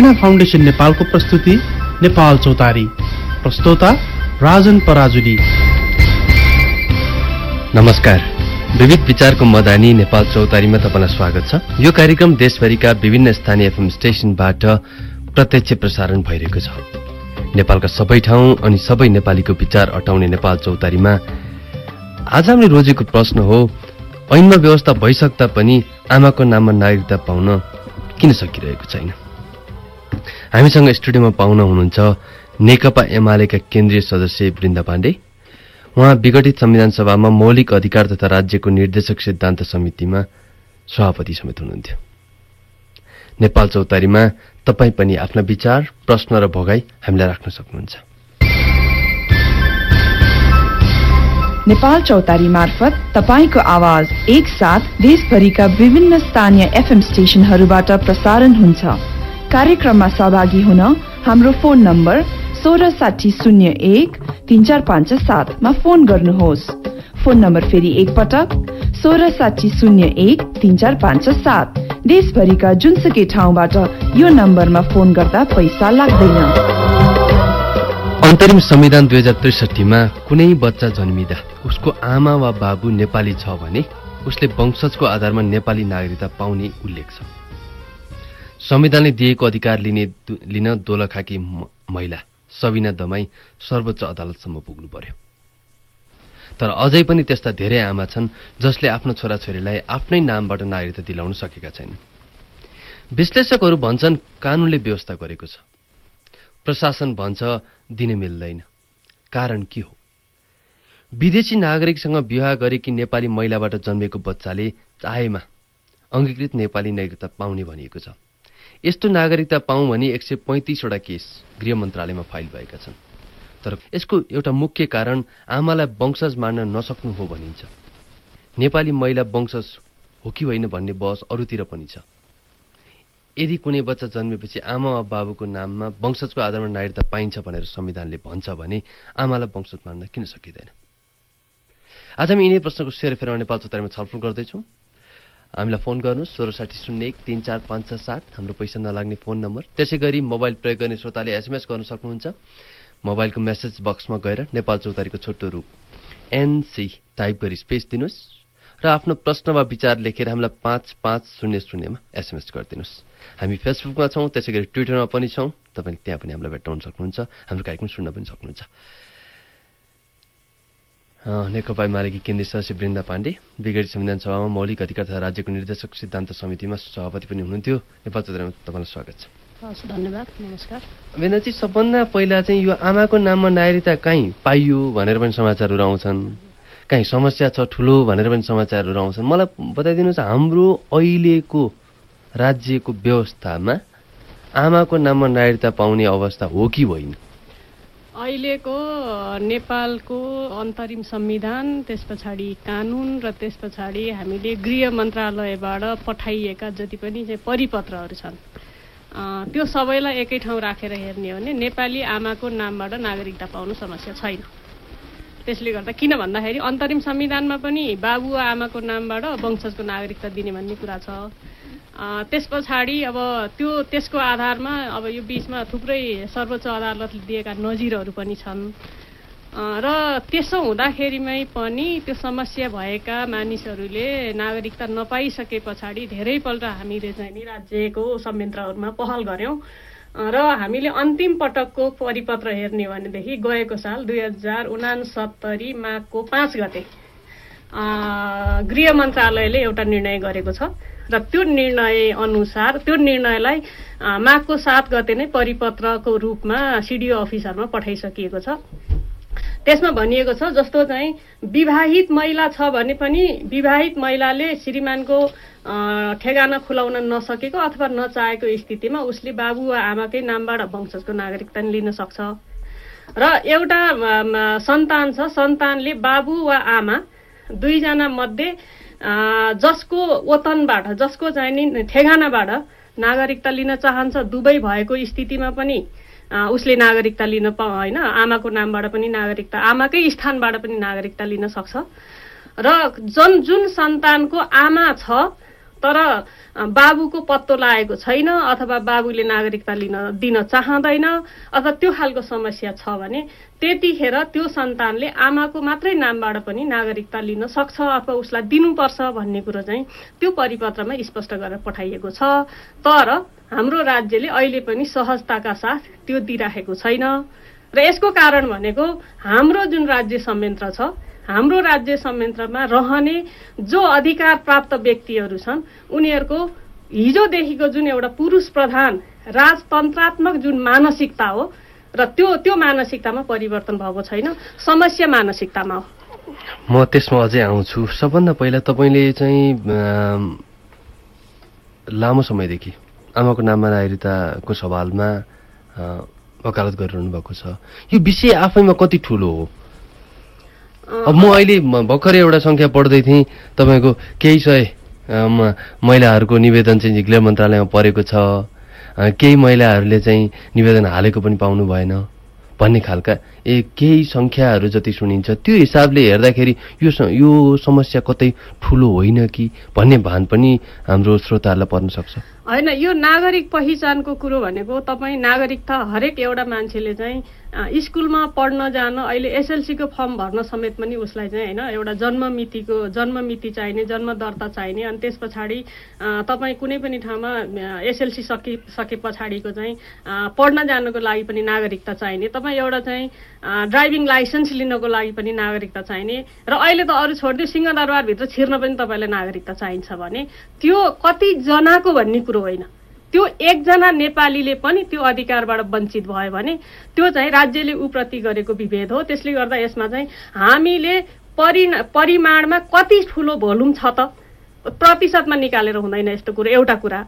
Antenna foundation नेपालको प्रस्तुति नेपाल चौतारी। प्रस्तोता राजन पराजुली। नमस्कार। विविध विचारको मदानी नेपाल चौतारीमा तपाईँलाई स्वागत छ। यो कार्यक्रम देशभरिका विभिन्न स्थानीय एफएम स्टेशनबाट प्रत्यक्ष प्रसारण भइरहेको छ। नेपालका सबै ठाउँ अनि सबै नेपालीको विचार अटाउने नेपाल चौतारीमा आज हामीले रोजेको प्रश्न हो ऐनमा व्यवस्था भइसक्दा पनि आमाको नाममा नागरिकता पाउन किन सकिरहेको छैन? हामीसँग स्टुडियोमा पाउन हुनुहुन्छ नेकपा एमालेका केन्द्रीय सदस्य वृन्दा पाण्डे। उहाँ विघटित संविधान सभामा मौलिक अधिकार तथा राज्यको निर्देशक सिद्धान्त समितिमा सभापति समेत हुनुहुन्थ्यो। नेपाल चौतारीमा तपाईँ पनि आफ्ना विचार प्रश्न र भोगाई हामीलाई राख्न सक्नुहुन्छ। नेपाल चौतारी मार्फत तपाईँको आवाज एकसाथ देशभरिका विभिन्न स्थानीय एफएम स्टेशनहरूबाट प्रसारण हुन्छ। कार्यक्रममा सहभागी हुन हाम्रो फोन नम्बर सोह्र साठी शून्य एक तिन चार पाँच सातमा फोन गर्नुहोस्। फोन नम्बर फेरि एकपटक सोह्र साठी शून्य एक तिन चार पाँच सात। देशभरिका जुनसुकै ठाउँबाट यो नम्बरमा फोन गर्दा पैसा लाग्दैन। अन्तरिम संविधान दुई हजार त्रिसठीमा कुनै बच्चा जन्मिँदा उसको आमा वा बाबु नेपाली छ भने उसले वंशजको आधारमा नेपाली नागरिकता पाउने उल्लेख छ। संविधानले दिएको अधिकार लिने लिन दोलखाकी महिला सबिना दमाई सर्वोच्च अदालतसम्म पुग्नु पर्यो। तर अझै पनि त्यस्ता धेरै आमा छन् जसले आफ्नो छोराछोरीलाई आफ्नै नामबाट नागरिकता दिलाउन सकेका छैनन्। विश्लेषकहरू भन्छन् कानूनले व्यवस्था गरेको छ। प्रशासन भन्छ दिन मिल्दैन। कारण के हो? विदेशी नागरिकसँग विवाह गरेकी नेपाली महिलाबाट जन्मेको बच्चाले चाहेमा अङ्गीकृत नेपाली नागरिकता पाउने भनिएको छ। यस्तो नागरिकता पाउँ भने एक सय पैँतिसवटा केस गृह मन्त्रालयमा फाइल भएका छन्। तर यसको एउटा मुख्य कारण आमालाई वंशज मार्न नसक्नु हो भनिन्छ। नेपाली महिला वंशज हो कि होइन भन्ने बहस अरूतिर पनि छ। यदि कुनै बच्चा जन्मेपछि आमा वा बाबुको नाममा वंशजको आधारमा नागरिकता पाइन्छ भनेर संविधानले भन्छ भने आमालाई वंशज मान्न किन सकिँदैन? आज हामी यिनै प्रश्नको सेयर फेर नेपाल चौतारीमा छलफल गर्दैछौँ। हामीलाई फोन गर्नुहोस् सोह्र साठी शून्य एक तिन चार पाँच छ सात हाम्रो पैसा नलाग्ने फोन नम्बर। त्यसै गरी मोबाइल प्रयोग गर्ने श्रोताले एसएमएस गर्न सक्नुहुन्छ। मोबाइलको मेसेज बक्समा गएर नेपाल चौतारीको छोटो रूप एनसी टाइप गरी स्पेस दिनुहोस् र आफ्नो प्रश्न वा विचार लेखेर हामीलाई पाँच पाँच शून्य शून्यमा एसएमएस गरिदिनुहोस्। हामी फेसबुकमा छौँ त्यसै गरी ट्विटरमा पनि छौँ। तपाईँले त्यहाँ पनि हामीलाई भेट्टाउन सक्नुहुन्छ। हाम्रो कार्यक्रम सुन्न पनि सक्नुहुन्छ। नेकपा एमालेकी केन्द्रीय सदस्य वृन्दा पाण्डे विगत संविधान सभामा मौलिक अधिकार तथा राज्यको निर्देशक सिद्धान्त समितिमा सभापति पनि हुनुहुन्थ्यो। नेपाल चौधरीमा तपाईँलाई स्वागत छ। हस् धन्यवाद नमस्कार। वेनाजी सबभन्दा पहिला चाहिँ यो आमाको नाममा नागरिकता कहीँ पाइयो भनेर पनि समाचारहरू आउँछन्। कहीँ समस्या छ ठुलो भनेर पनि समाचारहरू आउँछन्। मलाई बताइदिनुहोस् हाम्रो अहिलेको राज्यको व्यवस्थामा आमाको नाममा नागरिकता पाउने अवस्था हो कि होइन अहिलेको नेपालको अन्तरिम संविधान त्यस पछाडि कानुन र त्यस पछाडि हामीले गृह मन्त्रालयबाट पठाइएका जति पनि चाहिँ परिपत्रहरू छन् त्यो सबैलाई एकै ठाउँ राखेर हेर्ने हो भने नेपाली आमाको नामबाट नागरिकता पाउनु समस्या छैन। त्यसले गर्दा किन भन्दाखेरि अन्तरिम संविधानमा पनि बाबु आमाको नामबाट वंशजको नागरिकता दिने भन्ने कुरा छ त्यस पछाडि अब त्यो त्यसको आधारमा अब यो बिचमा थुप्रै सर्वोच्च अदालतले दिएका नजिरहरू पनि छन्। र त्यसो हुँदाखेरिमै पनि त्यो समस्या भएका मानिसहरूले नागरिकता नपाइसके पछाडि धेरैपल्ट हामीले चाहिँ नि राज्यको संयन्त्रहरूमा पहल गऱ्यौँ र हामीले अन्तिम पटकको परिपत्र हेर्ने भनेदेखि गएको साल दुई हजार उनासत्तरी माघको पाँच गते गृह मन्त्रालयले एउटा निर्णय गरेको छ। र त्यो निर्णय अनुसार त्यो निर्णयलाई माघको सात गते नै परिपत्रको रूपमा सिडिओ अफिसहरूमा पठाइसकिएको छ। त्यसमा भनिएको छ जस्तो चाहिँ विवाहित महिला छ भने पनि विवाहित महिलाले श्रीमानको ठेगाना खुलाउन नसकेको अथवा नचाहेको स्थितिमा उसले बाबु वा आमाकै नामबाट वंशजको नागरिकता लिन सक्छ। र एउटा सन्तान छ सन्तानले बाबु वा आमा दुईजना मध्ये जसको वतनबाट जसको चाहिँ नि ठेगानाबाट नागरिकता लिन चाहन्छ दुवै भएको स्थितिमा पनि उसले नागरिकता लिन पा होइन आमाको नामबाट पनि नागरिकता आमाकै स्थानबाट पनि नागरिकता लिन सक्छ। र जुन जुन सन्तानको आमा छ तर बाबुको पत्तो लागेको छैन अथवा बाबुले नागरिकता लिन दिन चाहँदैन अथवा त्यो खालको समस्या छ भने त्यतिखेर त्यो सन्तानले आमाको मात्रै नामबाट पनि नागरिकता लिन सक्छ अथवा उसलाई दिनुपर्छ भन्ने कुरो चाहिँ त्यो परिपत्रमा स्पष्ट गरेर पठाइएको छ। तर हाम्रो राज्यले अहिले पनि सहजताका साथ त्यो दिइराखेको छैन। र यसको कारण भनेको हाम्रो जुन राज्य संयन्त्र छ हाम्रो राज्य संयन्त्रमा रहने जो अधिकार प्राप्त व्यक्तिहरू छन् उनीहरूको हिजोदेखिको जुन एउटा पुरुष प्रधान राजतन्त्रात्मक जुन मानसिकता हो र त्यो त्यो मानसिकतामा परिवर्तन भएको छैन समस्या मानसिकतामा हो। म त्यसमा अझै आउँछु। सबभन्दा पहिला तपाईँले चाहिँ लामो समयदेखि आमाको नाममा नागरिकताको सवालमा वकालत गरिरहनु भएको छ। यो विषय आफैमा कति ठुलो हो? अब म अहिले भर्खरै एउटा सङ्ख्या पढ्दै थिएँ। तपाईँको केही सय महिलाहरूको निवेदन चाहिँ गृह मन्त्रालयमा परेको छ। केही महिलाहरूले चाहिँ निवेदन हालेको पनि पाउनु भएन। भन्ने खालका ए केही सङ्ख्याहरू जति सुनिन्छ त्यो हिसाबले हेर्दाखेरि यो यो समस्या कतै ठुलो होइन कि भन्ने भान पनि हाम्रो श्रोताहरूलाई पर्न सक्छ। होइन यो नागरिक पहिचानको कुरो भनेको तपाईँ नागरिकता हरेक एउटा मान्छेले चाहिँ स्कुलमा पढ्न जान अहिले एसएलसीको फर्म भर्न समेत पनि उसलाई चाहिँ होइन एउटा जन्म मितिको जन्म मिति चाहिने जन्म दर्ता चाहिने अनि त्यस पछाडि तपाईँ कुनै पनि ठाउँमा एसएलसी सकि सके पछाडिको चाहिँ पढ्न जानको लागि पनि नागरिकता चाहिने तपाईँ एउटा चाहिँ ड्राइभिङ लाइसेन्स लिनको लागि पनि नागरिकता चाहिने। र अहिले त अरू छोडिदियो सिंहदरबारभित्र छिर्न पनि तपाईँलाई नागरिकता चाहिन्छ भने त्यो कतिजनाको भन्ने कुरो होइन। त्यो एकजना नेपालीले पनि त्यो अधिकारबाट वञ्चित भयो भने त्यो चाहिँ राज्यले उप्रति गरेको विभेद हो। त्यसले गर्दा यसमा चाहिँ हामीले परि परिमाणमा कति ठुलो भोल्युम छ त? प्रतिशतमा निकालेर हुँदैन यस्तो कुरो एउटा कुरा।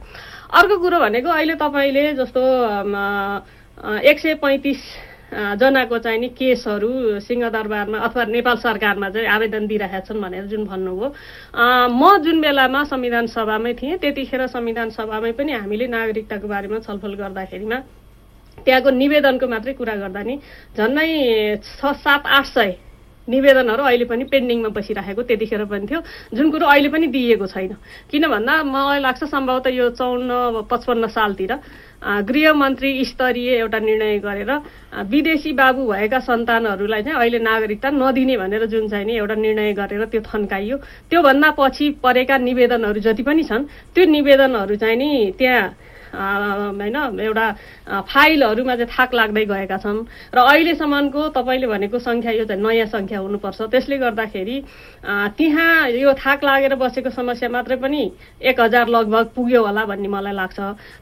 अर्को कुरो भनेको अहिले तपाईँले जस्तो एक सय पैँतिस जनाको चाहिँ नि केसहरू सिंहदरबारमा अथवा नेपाल सरकारमा चाहिँ आवेदन दिइरहेका छन् भनेर जुन भन्नुभयो। म जुन बेलामा संविधान सभामै थिएँ त्यतिखेर संविधान सभामै पनि हामीले नागरिकताको बारेमा छलफल गर्दाखेरिमा त्यहाँको निवेदनको मात्रै कुरा गर्दा नि झन्डै छ सात आठ सय निवेदनहरू अहिले पनि पेन्डिङमा बसिरहेको त्यतिखेर पनि थियो। जुन कुरो अहिले पनि दिइएको छैन। किन भन्दा मलाई लाग्छ सम्भवतः यो चौन्न पचपन्न सालतिर गृहमन्त्री स्तरीय एउटा निर्णय गरेर विदेशी बाबु भएका सन्तानहरूलाई चाहिँ अहिले नागरिकता नदिने भनेर जुन चाहिँ नि एउटा निर्णय गरेर त्यो थन्काइयो। त्योभन्दा पछि परेका निवेदनहरू जति पनि छन् त्यो निवेदनहरू चाहिँ नि त्यहाँ होइन एउटा फाइलहरूमा चाहिँ थाक लाग्दै गएका छन्। र अहिलेसम्मको तपाईँले भनेको सङ्ख्या यो चाहिँ नयाँ सङ्ख्या हुनुपर्छ। त्यसले गर्दाखेरि त्यहाँ यो थाक लागेर बसेको समस्या मात्रै पनि एक हजार लगभग पुग्यो होला भन्ने मलाई लाग्छ।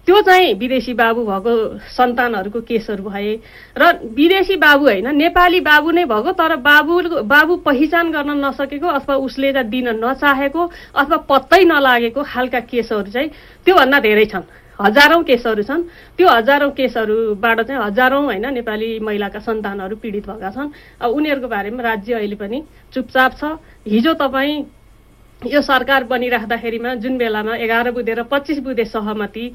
त्यो चाहिँ विदेशी बाबु भएको सन्तानहरूको केसहरू भए। र विदेशी बाबु होइन नेपाली बाबु नै भएको तर बाबु बाबु पहिचान गर्न नसकेको अथवा उसले चाहिँ दिन नचाहेको अथवा पत्तै नलागेको खालका केसहरू चाहिँ त्योभन्दा धेरै छन्। हजारौँ केसहरू छन्। त्यो हजारौँ केसहरूबाट चाहिँ हजारौँ होइन नेपाली महिलाका सन्तानहरू पीडित भएका छन्। अब उनीहरूको बारेमा राज्य अहिले पनि चुपचाप छ। हिजो तपाईँ यो सरकार बनिराख्दाखेरिमा जुन बेलामा एघार बुधे र पच्चिस बुधे सहमति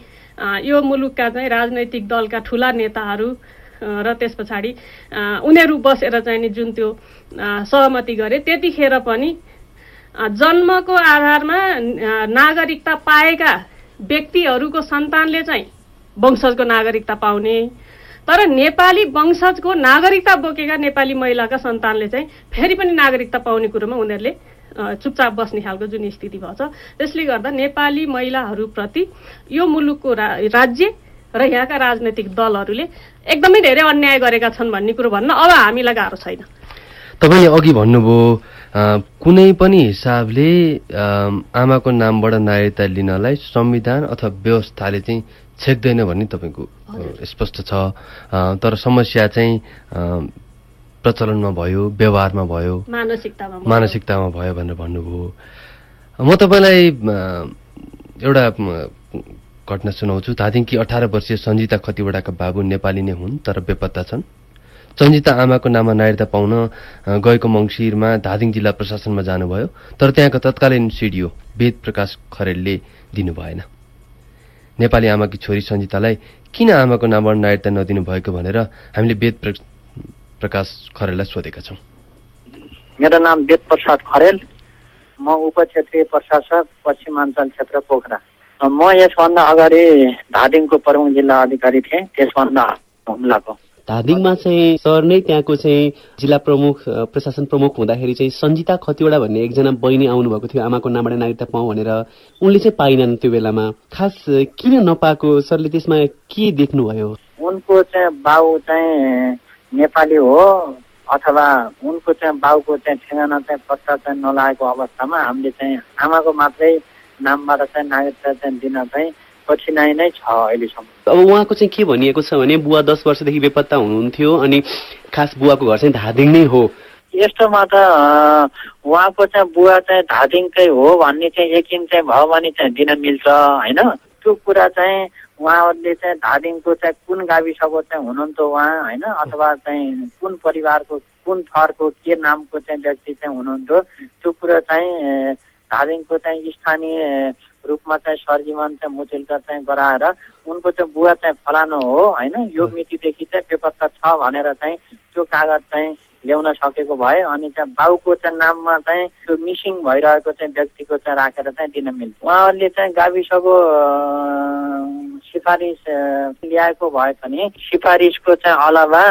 यो मुलुकका चाहिँ राजनैतिक दलका ठुला नेताहरू र त्यस पछाडि उनीहरू बसेर चाहिँ नि जुन त्यो सहमति गरे त्यतिखेर पनि जन्मको आधारमा नागरिकता पाएका व्यक्तिहरूको सन्तानले चाहिँ वंशजको नागरिकता पाउने। तर नेपाली वंशजको नागरिकता बोकेका नेपाली महिलाका सन्तानले चाहिँ फेरि पनि नागरिकता पाउने कुरोमा उनीहरूले चुपचाप बस्ने खालको जुन स्थिति भएछ। त्यसले गर्दा नेपाली महिलाहरूप्रति यो मुलुकको रा राज्य र यहाँका राजनैतिक दलहरूले एकदमै धेरै अन्याय गरेका छन् भन्ने कुरो भन्न अब हामीलाई गाह्रो छैन। तपाईँले अघि भन्नुभयो कुनै पनि हिसाबले आमाको नामबाट नागरिकता लिनलाई संविधान अथवा व्यवस्थाले चाहिँ छेक्दैन भन्ने तपाईँको स्पष्ट छ। तर समस्या चाहिँ प्रचलनमा भयो व्यवहारमा भयो। मानसिकतामा मानसिकतामा भयो भनेर भन्नुभयो। म तपाईँलाई एउटा घटना सुनाउँछु। धादिङकी अठार वर्षीय सञ्जिता खतिवडाका बाबु नेपाली नै हुन् तर बेपत्ता छन्। सञ्जिता आमाको नाममा नागरिकता पाउन गएको मङ्सिरमा धादिङ जिल्ला प्रशासनमा जानुभयो तर त्यहाँको तत्कालीन सिडिओ वेद प्रकाश खरेलले दिनु भएन। नेपाली आमाकी छोरी सञ्जितालाई किन आमाको नामबाट नागरिकता नदिनु भएको भनेर हामीले वेद प्रकाश खरेललाई सोधेका छौँ। मेरो नाम वेद प्रसाद खरेल म उप क्षेत्रीय प्रशासक पश्चिमाञ्चल क्षेत्र पोखरा। म यसभन्दा अगाडि धादिङको प्रमुख जिल्ला अधिकारी थिएँ त्यसभन्दा हुम्लाको धादिङमा चाहिँ सर नै त्यहाँको चाहिँ जिल्ला प्रमुख प्रशासन प्रमुख हुँदाखेरि चाहिँ सञ्जिता खतिवडा भन्ने एकजना बहिनी आउनुभएको थियो। आमाको नामबाट नागरिकता पाऊँ भनेर उनले चाहिँ पाइनन् त्यो बेलामा। खास किन नपाएको? सरले त्यसमा के देख्नुभयो? उनको चाहिँ बाउ चाहिँ नेपाली हो अथवा उनको चाहिँ बाउको चाहिँ ठेगाना चाहिँ पत्ता चाहिँ नलागेको अवस्थामा हामीले चाहिँ आमाको मात्रै नामबाट चाहिँ नागरिकता चाहिँ दिन चाहिँ कठिनाइ नै छ अहिलेसम्म। अब उहाँको चाहिँ के भनिएको छ भने बुवा दस वर्षदेखि बेपत्ता हुनुहुन्थ्यो अनि खास बुवाको घर चाहिँ धादिङ नै हो। यस्तोमा त उहाँको चाहिँ बुवा चाहिँ धादिङकै हो भन्ने चाहिँ यकिन चाहिँ भयो भने चाहिँ दिन मिल्छ होइन? त्यो कुरा चाहिँ उहाँहरूले चाहिँ धादिङको चाहिँ कुन गाविसको चाहिँ हुनुहुन्थ्यो उहाँ होइन? अथवा चाहिँ कुन परिवारको कुन थरको के नामको चाहिँ व्यक्ति चाहिँ हुनुहुन्थ्यो? त्यो कुरा चाहिँ धादिङको चाहिँ स्थानीय रूपमा चाहिँ सरजीवन चाहिँ मुचुल्का चाहिँ गराएर उनको चाहिँ बुवा चाहिँ फलानु हो होइन? यो मितिदेखि चाहिँ बेपत्ता छ भनेर चाहिँ त्यो कागज चाहिँ ल्याउन सकेको भए अनि चाहिँ बाउको चाहिँ नाममा चाहिँ त्यो मिसिङ भइरहेको चाहिँ व्यक्तिको चाहिँ राखेर चाहिँ दिन मिल्छ उहाँहरूले चाहिँ गाविसको सिफारिस ल्याएको भए पनि सिफारिसको चाहिँ अलावा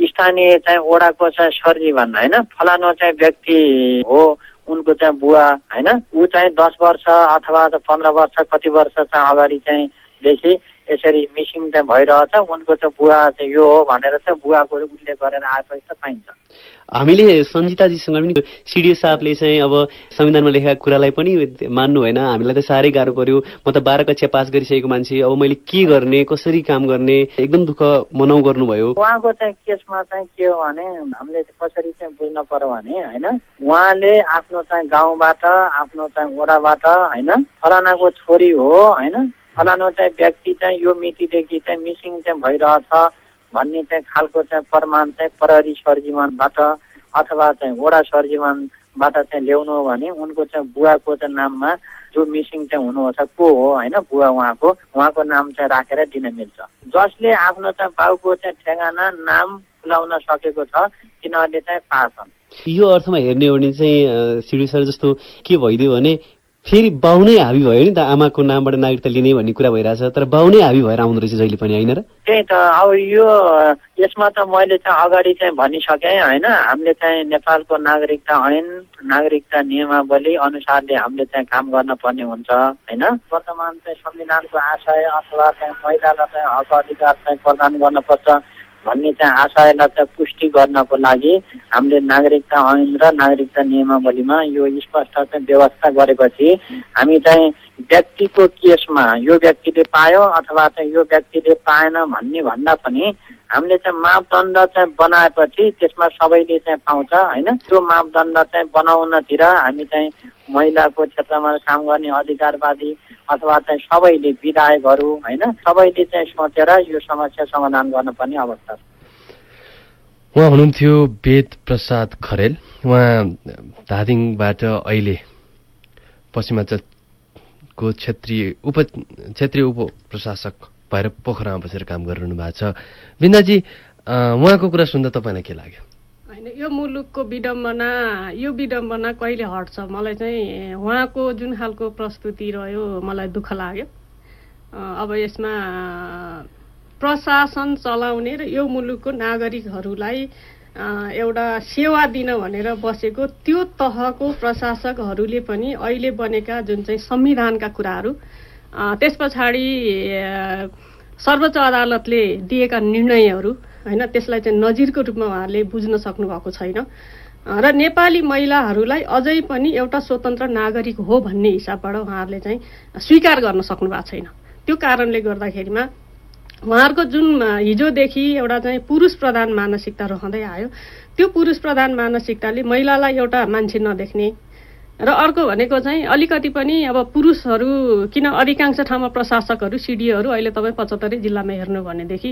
स्थानीय चाहिँ ओडाको चाहिँ सरजीवन होइन? फलानु चाहिँ व्यक्ति हो। उनको चाहिँ बुवा होइन? ऊ चाहिँ दस वर्ष अथवा पन्ध्र वर्ष कति वर्ष चाहिँ अगाडि चाहिँ देखि यसरी मिसिङ चाहिँ भइरहेछ उनको चाहिँ बुवा चाहिँ यो हो भनेर चाहिँ बुवाको उल्लेख गरेर आएपछि त पाइन्छ। हामीले सञ्जिताजीसँग पनि सिडिओ साहबले चाहिँ अब संविधानमा लेखेका कुरालाई पनि मान्नु भएन हामीलाई त साह्रै गाह्रो पर्यो। म त बाह्र कक्षा पास गरिसकेको मान्छे। अब मैले के गर्ने कसरी काम गर्ने एकदम दुःख मनाउ गर्नुभयो। उहाँको चाहिँ केसमा चाहिँ के हो भने हामीले कसरी चाहिँ बुझ्न पर्यो भने होइन उहाँले आफ्नो चाहिँ गाउँबाट आफ्नो चाहिँ वडाबाट होइन फलानाको छोरी हो होइन फलानु चाहिँ व्यक्ति चाहिँ यो मितिदेखि चाहिँ मिसिङ चाहिँ भइरहेछ भन्ने चाहिँ खालको चाहिँ प्रमाण चाहिँ प्रहरी सरजीवनबाट अथवा चाहिँ वडा सरजीवनबाट चाहिँ ल्याउनु हो भने उनको चाहिँ बुवाको चाहिँ नाममा जो मिसिङ चाहिँ हुनुहुन्छ को हो होइन बुवा उहाँको उहाँको नाम चाहिँ राखेर दिन मिल्छ। जसले आफ्नो चाहिँ बाउको चाहिँ ठेगाना नाम खुलाउन सकेको छ तिनीहरूले चाहिँ पाछन् यो अर्थमा हेर्ने हो भने चाहिँ सिडी सर जस्तो के भइदियो भने फेरि बाउ नै हाबी भयो नि त आमाको नामबाट नागरिकता लिने भन्ने कुरा भइरहेछ तर बाउ नै हाबी भएर आउँदो रहेछ जहिले पनि होइन र? त्यही त अब यो यसमा त मैले चाहिँ अगाडि चाहिँ भनिसकेँ होइन? हामीले चाहिँ नेपालको नागरिकता ऐन नागरिकता नियमावली अनुसारले हामीले चाहिँ काम गर्न पर्ने हुन्छ होइन? वर्तमान चाहिँ संविधानको आशय अथवा चाहिँ महिलालाई चाहिँ हक अधिकार चाहिँ प्रदान गर्नुपर्छ भन्ने चाहिँ आशयलाई चाहिँ पुष्टि गर्नको लागि हामीले नागरिकता ऐन र नागरिकता नियमावलीमा यो स्पष्ट चाहिँ व्यवस्था गरेपछि हामी चाहिँ व्यक्तिको केसमा यो व्यक्तिले पायो अथवा चाहिँ यो व्यक्तिले पाएन भन्ने भन्दा पनि हामीले चाहिँ मापदण्ड चाहिँ बनाएपछि त्यसमा सबैले चाहिँ पाउँछ होइन? त्यो मापदण्ड चाहिँ बनाउनतिर हामी चाहिँ महिलाको क्षेत्रमा काम गर्ने अधिकारवादी अथवा चाहिँ सबैले विधायकहरू होइन? सबैले चाहिँ सोचेर यो समस्या समाधान गर्नुपर्ने अवस्था छ। उहाँ हुनुहुन्थ्यो वेद प्रसाद खरेल। उहाँ धादिङबाट अहिले पश्चिमाञ्चलको क्षेत्रीय उप क्षेत्रीय उप प्रशासक भएर पोखरामा बसेर काम गरिरहनु भएको छ। बिन्दाजी उहाँको कुरा सुन्दा तपाईँलाई के लाग्यो? यो मुलुकको विडम्बना यो विडम्बना कहिले हट्छ? मलाई चाहिँ उहाँको जुन खालको प्रस्तुति रह्यो मलाई दुःख लाग्यो। अब यसमा प्रशासन चलाउने र यो मुलुकको नागरिकहरूलाई एउटा सेवा दिन भनेर बसेको त्यो तहको प्रशासकहरूले पनि अहिले बनेका जुन चाहिँ संविधानका कुराहरू त्यस पछाडि सर्वोच्च अदालतले दिएका निर्णयहरू होइन त्यसलाई चाहिँ नजिरको रूपमा उहाँहरूले बुझ्न सक्नुभएको छैन। र नेपाली महिलाहरूलाई अझै पनि एउटा स्वतन्त्र नागरिक हो भन्ने हिसाबबाट उहाँहरूले चाहिँ स्वीकार गर्न सक्नु भएको छैन। त्यो कारणले गर्दाखेरिमा उहाँहरूको जुन हिजोदेखि एउटा चाहिँ पुरुष प्रधान मानसिकता रहँदै आयो त्यो पुरुष प्रधान मानसिकताले महिलालाई एउटा मान्छे नदेख्ने र अर्को भनेको चाहिँ अलिकति पनि अब पुरुषहरू किन अधिकांश ठाउँमा प्रशासकहरू सिडिओहरू अहिले तपाईँ पचहत्तरै जिल्लामा हेर्नु भनेदेखि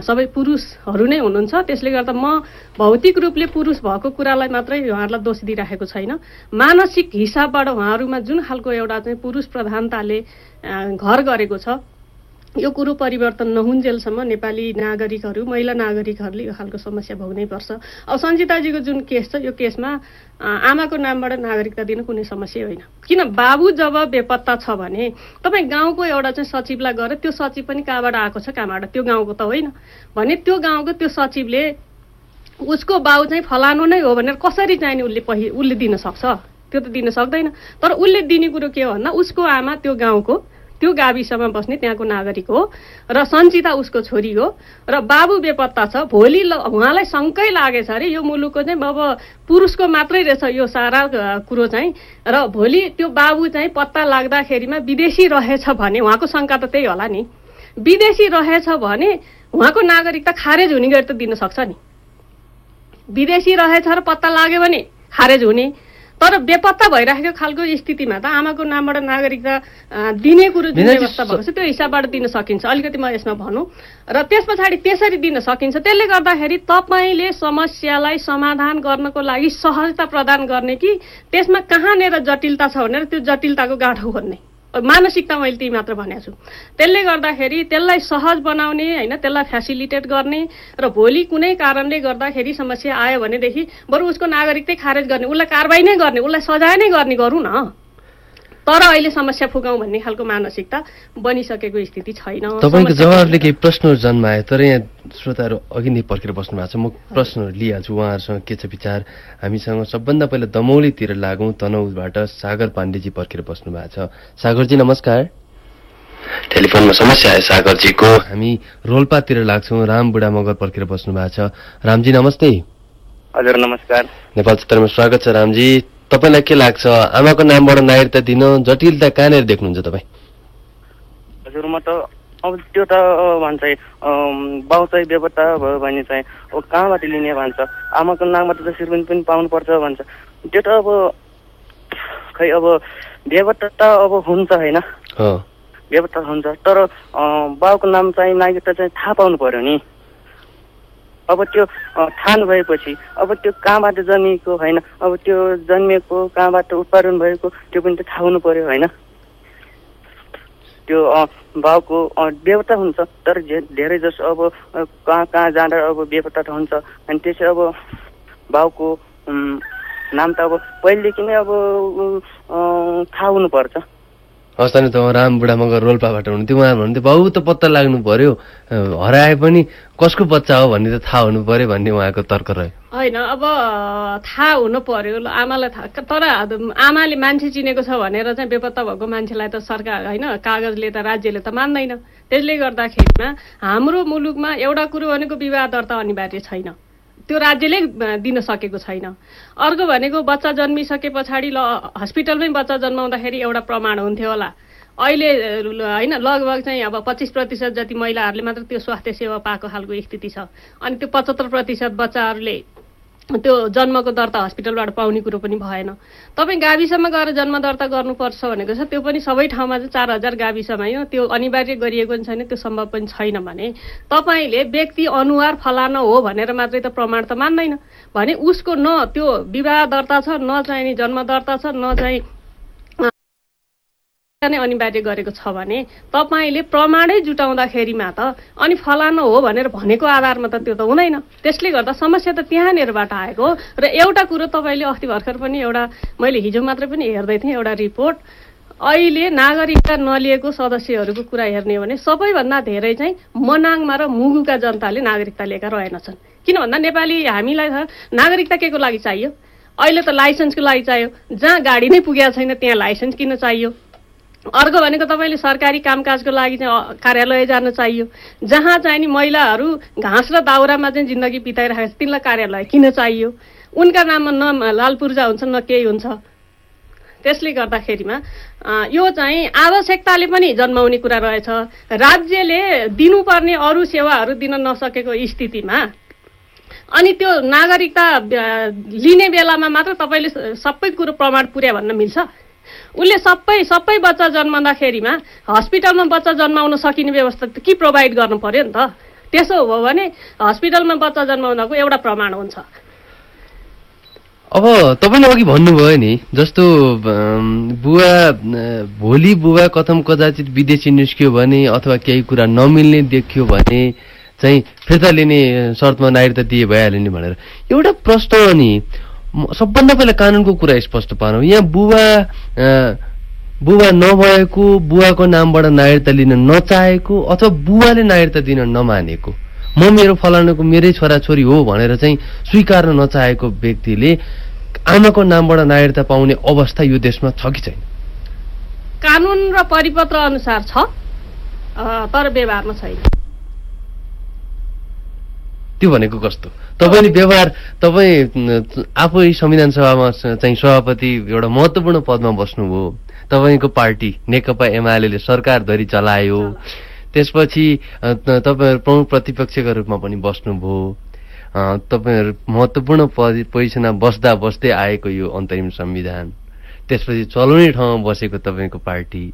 सबै पुरुषहरू नै हुनुहुन्छ। त्यसले गर्दा म भौतिक रूपले पुरुष भएको कुरालाई मात्रै उहाँहरूलाई दोष दिइराखेको छैन। मानसिक हिसाबबाट उहाँहरूमा जुन खालको एउटा चाहिँ पुरुष प्रधानताले घर गरेको छ यो कुरो परिवर्तन नहुन्जेलसम्म नेपाली नागरिकहरू महिला नागरिकहरूले यो खालको समस्या भोग्नै पर्छ। अब सञ्जिताजीको जुन केस छ यो केसमा आमाको नामबाट नागरिकता दिन कुनै समस्या होइन। किन बाबु जब बेपत्ता छ भने तपाईँ गाउँको एउटा चाहिँ सचिवलाई गएर त्यो सचिव पनि कहाँबाट आएको छ कहाँबाट? त्यो गाउँको त होइन। भने त्यो गाउँको त्यो सचिवले उसको बाउ चाहिँ फलानु नै हो भनेर कसरी चाहिने उसले पहि उसले दिन सक्छ? त्यो त दिन सक्दैन। तर उसले दिने कुरो के हो भन्दा उसको आमा त्यो गाउँको त्यो गाविसमा बस्ने त्यहाँको नागरिक हो। र सञ्चिता उसको छोरी हो। र बाबु बेपत्ता छ। भोलि उहाँलाई शङ्कै लागेछ अरे। यो मुलुकको चाहिँ अब पुरुषको मात्रै रहेछ यो सारा कुरो चाहिँ। र भोलि त्यो बाबु चाहिँ पत्ता लाग्दाखेरिमा विदेशी रहेछ भने उहाँको शङ्का त त्यही होला नि। विदेशी रहेछ भने उहाँको नागरिकता खारेज हुने गरी त दिन सक्छ नि। विदेशी रहेछ र पत्ता लाग्यो भने खारेज हुने। तर बेपत्ता भइराखेको खालको स्थितिमा त आमाको नामबाट नागरिकता दिने कुरो जुन व्यवस्था भएको छ त्यो हिसाबबाट दिन सकिन्छ। अलिकति म यसमा भनौँ। र त्यस पछाडि त्यसरी दिन सकिन्छ। त्यसले गर्दाखेरि तपाईँले समस्यालाई समाधान गर्नको लागि सहजता प्रदान गर्ने कि त्यसमा कहाँनिर जटिलता छ भनेर त्यो जटिलताको गाँठो खोज्ने? मानसिकता मैले त्यही मात्र भनेको छु। त्यसले गर्दाखेरि त्यसलाई सहज बनाउने होइन त्यसलाई फेसिलिटेट गर्ने र भोलि कुनै कारणले गर्दाखेरि समस्या आयो भनेदेखि बरु उसको नागरिकतै खारेज गर्ने उसलाई कारवाही नै गर्ने उसलाई सजाय नै गर्ने गरौँ न। तर अहिले समस्या फुकाउँ भन्ने खालको मानसिकता बनिसकेको स्थिति छैन। तपाईँको जवाबले केही प्रश्नहरू जन्मायो तर यहाँ श्रोताहरू अघि नै पर्खेर बस्नु भएको छ। म प्रश्नहरू लिइहाल्छु उहाँहरूसँग के छ विचार। हामीसँग सबभन्दा पहिला दमौलीतिर लागौँ तनहुबाट सागर पाण्डेजी पर्खेर बस्नु भएको छ। सागरजी नमस्कार। टेलिफोनमा समस्या आयो सागरजीको। हामी रोल्पातिर लाग्छौँ राम बुढा मगर पर्खेर बस्नु भएको छ। रामजी नमस्ते। हजुर नमस्कार। नेपाल चित्रमा स्वागत छ रामजी। तपाईँलाई के लाग्छ? आमाको नामबाट नागरिकता दिन जटिलता कहाँनिर देख्नुहुन्छ तपाईँ? हजुर म त अब त्यो त भन्छ बाउ चाहिँ बेपत्ता भयो भने चाहिँ अब कहाँबाट लिने भन्छ? आमाको नामबाट त सिर्पन पनि पाउनुपर्छ भन्छ। त्यो त अब खै अब बेपत्ता त अब हुन्छ होइन। बेपत्ता हुन्छ तर बाउको नाम चाहिँ नागरिकता चाहिँ थाहा पाउनु पर्यो नि। अब त्यो थाहा भएपछि अब त्यो कहाँबाट जन्मिएको होइन अब त्यो जन्मिएको कहाँबाट उत्पादन भएको त्यो पनि त थाहा हुनु पर्यो होइन। त्यो भाउको बेवता हुन्छ तर धेरै जसो अब कहाँ कहाँ जाँदा अब बेवता त हुन्छ। अनि त्यसै अब भाउको नाम त अब पहिलेदेखि नै अब थाहा हुनुपर्छ। हस् त राम बुढा मगर रोल्पाबाट हुनुहुन्थ्यो। उहाँ भन्नुहुन्थ्यो बाउ त पत्ता लाग्नु पर्यो। हराए पनि कसको बच्चा हो भन्ने त थाहा हुनु पर्यो भन्ने उहाँको तर्क रह्यो। होइन अब थाहा हुनु पर्यो। आमालाई थाहा तर आमाले मान्छे चिनेको छ भनेर चाहिँ बेपत्ता भएको मान्छेलाई त सरकार होइन कागजले त राज्यले त मान्दैन। त्यसले गर्दाखेरिमा हाम्रो मुलुकमा एउटा कुरो भनेको विवाह दर्ता अनिवार्य छैन। त्यो राज्यले दिन सकेको छैन। अर्को भनेको बच्चा जन्मिसके पछाडि ल हस्पिटलमै बच्चा जन्माउँदाखेरि एउटा प्रमाण हुन्थ्यो होला। अहिले होइन लगभग चाहिँ अब पच्चिस प्रतिशत जति महिलाहरूले मात्र त्यो स्वास्थ्य सेवा पाएको खालको स्थिति छ। अनि त्यो पचहत्तर प्रतिशत बच्चाहरूले त्यो जन्मको दर्ता हस्पिटलबाट पाउने कुरो पनि भएन। तपाईँ गाविसमा गएर जन्म दर्ता गर्नुपर्छ भनेको छ त्यो पनि सबै ठाउँमा चाहिँ चार हजार गाविसमा यो त्यो अनिवार्य गरिएको पनि छैन त्यो सम्भव पनि छैन भने। तपाईँले व्यक्ति अनुहार फलाना हो भनेर मात्रै त प्रमाण त मान्दैन। भने उसको न त्यो विवाह दर्ता छ न चाहिँ जन्म दर्ता छ न चाहिँ नै अनिवार्य गरेको छ भने तपाईँले प्रमाणै जुटाउँदाखेरिमा त अनि फलानु हो भनेर भनेको आधारमा त त्यो त हुँदैन। त्यसले गर्दा समस्या त त्यहाँनिरबाट आएको र एउटा कुरो तपाईँले अस्ति भर्खर पनि एउटा मैले हिजो मात्र पनि हेर्दै थिएँ एउटा रिपोर्ट। अहिले नागरिकता नलिएको सदस्यहरूको कुरा हेर्ने हो भने सबैभन्दा धेरै चाहिँ मनाङमा र मुगुका जनताले नागरिकता लिएका रहेनछन्। किन भन्दा नेपाली हामीलाई नागरिकता के को लागि चाहियो? अहिले त लाइसेन्सको लागि चाहियो। जहाँ गाडी नै पुगेको छैन त्यहाँ लाइसेन्स किन चाहियो? अर्को भनेको तपाईँले सरकारी कामकाजको लागि चाहिँ कार्यालय जान चाहियो। जहाँ चाहिँ नि महिलाहरू घाँस र दाउरामा चाहिँ जिन्दगी बिताइरहेको छ तिनलाई कार्यालय किन चाहियो? उनका नाममा न लाल पूर्जा हुन्छ न केही हुन्छ। त्यसले गर्दाखेरिमा यो चाहिँ आवश्यकताले पनि जन्माउने कुरा रहेछ। राज्यले दिनुपर्ने अरू सेवाहरू दिन नसकेको स्थितिमा अनि त्यो नागरिकता लिने बेलामा मात्र तपाईँले सबै कुरो प्रमाण पुर्या भन्न मिल्छ। उसले सबै सबै बच्चा जन्माउँदाखेरिमा हस्पिटलमा बच्चा जन्माउन सकिने व्यवस्था के प्रोभाइड गर्नु पर्यो नि त? त्यसो हो भने हस्पिटलमा बच्चा जन्माउनको एउटा प्रमाण हुन्छ। अब तपाईँले अघि भन्नुभयो नि जस्तो बुवा भोलि बुवा कथम कदाचित विदेशी निस्क्यो भने अथवा केही कुरा नमिल्ने देखियो भने चाहिँ फिर्ता लिने शर्तमा नागरिकता दिए भइहाल्यो नि भनेर। एउटा प्रश्न नि म- सबभन्दा पहिला कानुनको कुरा स्पष्ट पारौँ। यहाँ बुवा बुबा नभएको बुवाको नामबाट नागरिकता लिन नचाहेको अथवा बुवाले नागरिकता दिन नमानेको म मेरो फलानुको मेरै छोराछोरी हो भनेर चाहिँ स्वीकार्न नचाहेको व्यक्तिले आमाको नामबाट नागरिकता पाउने अवस्था यो देशमा छ कि छैन? कानुन र परिपत्र अनुसार छ तर व्यवहारमा छैन। त्यो भनेको कस्तो? तपाईँले व्यवहार तपाईँ आफै संविधान सभामा चाहिँ सभापति एउटा महत्त्वपूर्ण पदमा बस्नुभयो। तपाईँको पार्टी नेकपा एमाले सरकार धरि चलायो। त्यसपछि तपाईँहरू प्रमुख प्रतिपक्षका रूपमा पनि बस्नुभयो। तपाईँहरू महत्त्वपूर्ण पोजिसनमा बस्दा बस्दै आएको यो अन्तरिम संविधान। त्यसपछि चलाउने ठाउँमा बसेको तपाईँको पार्टी।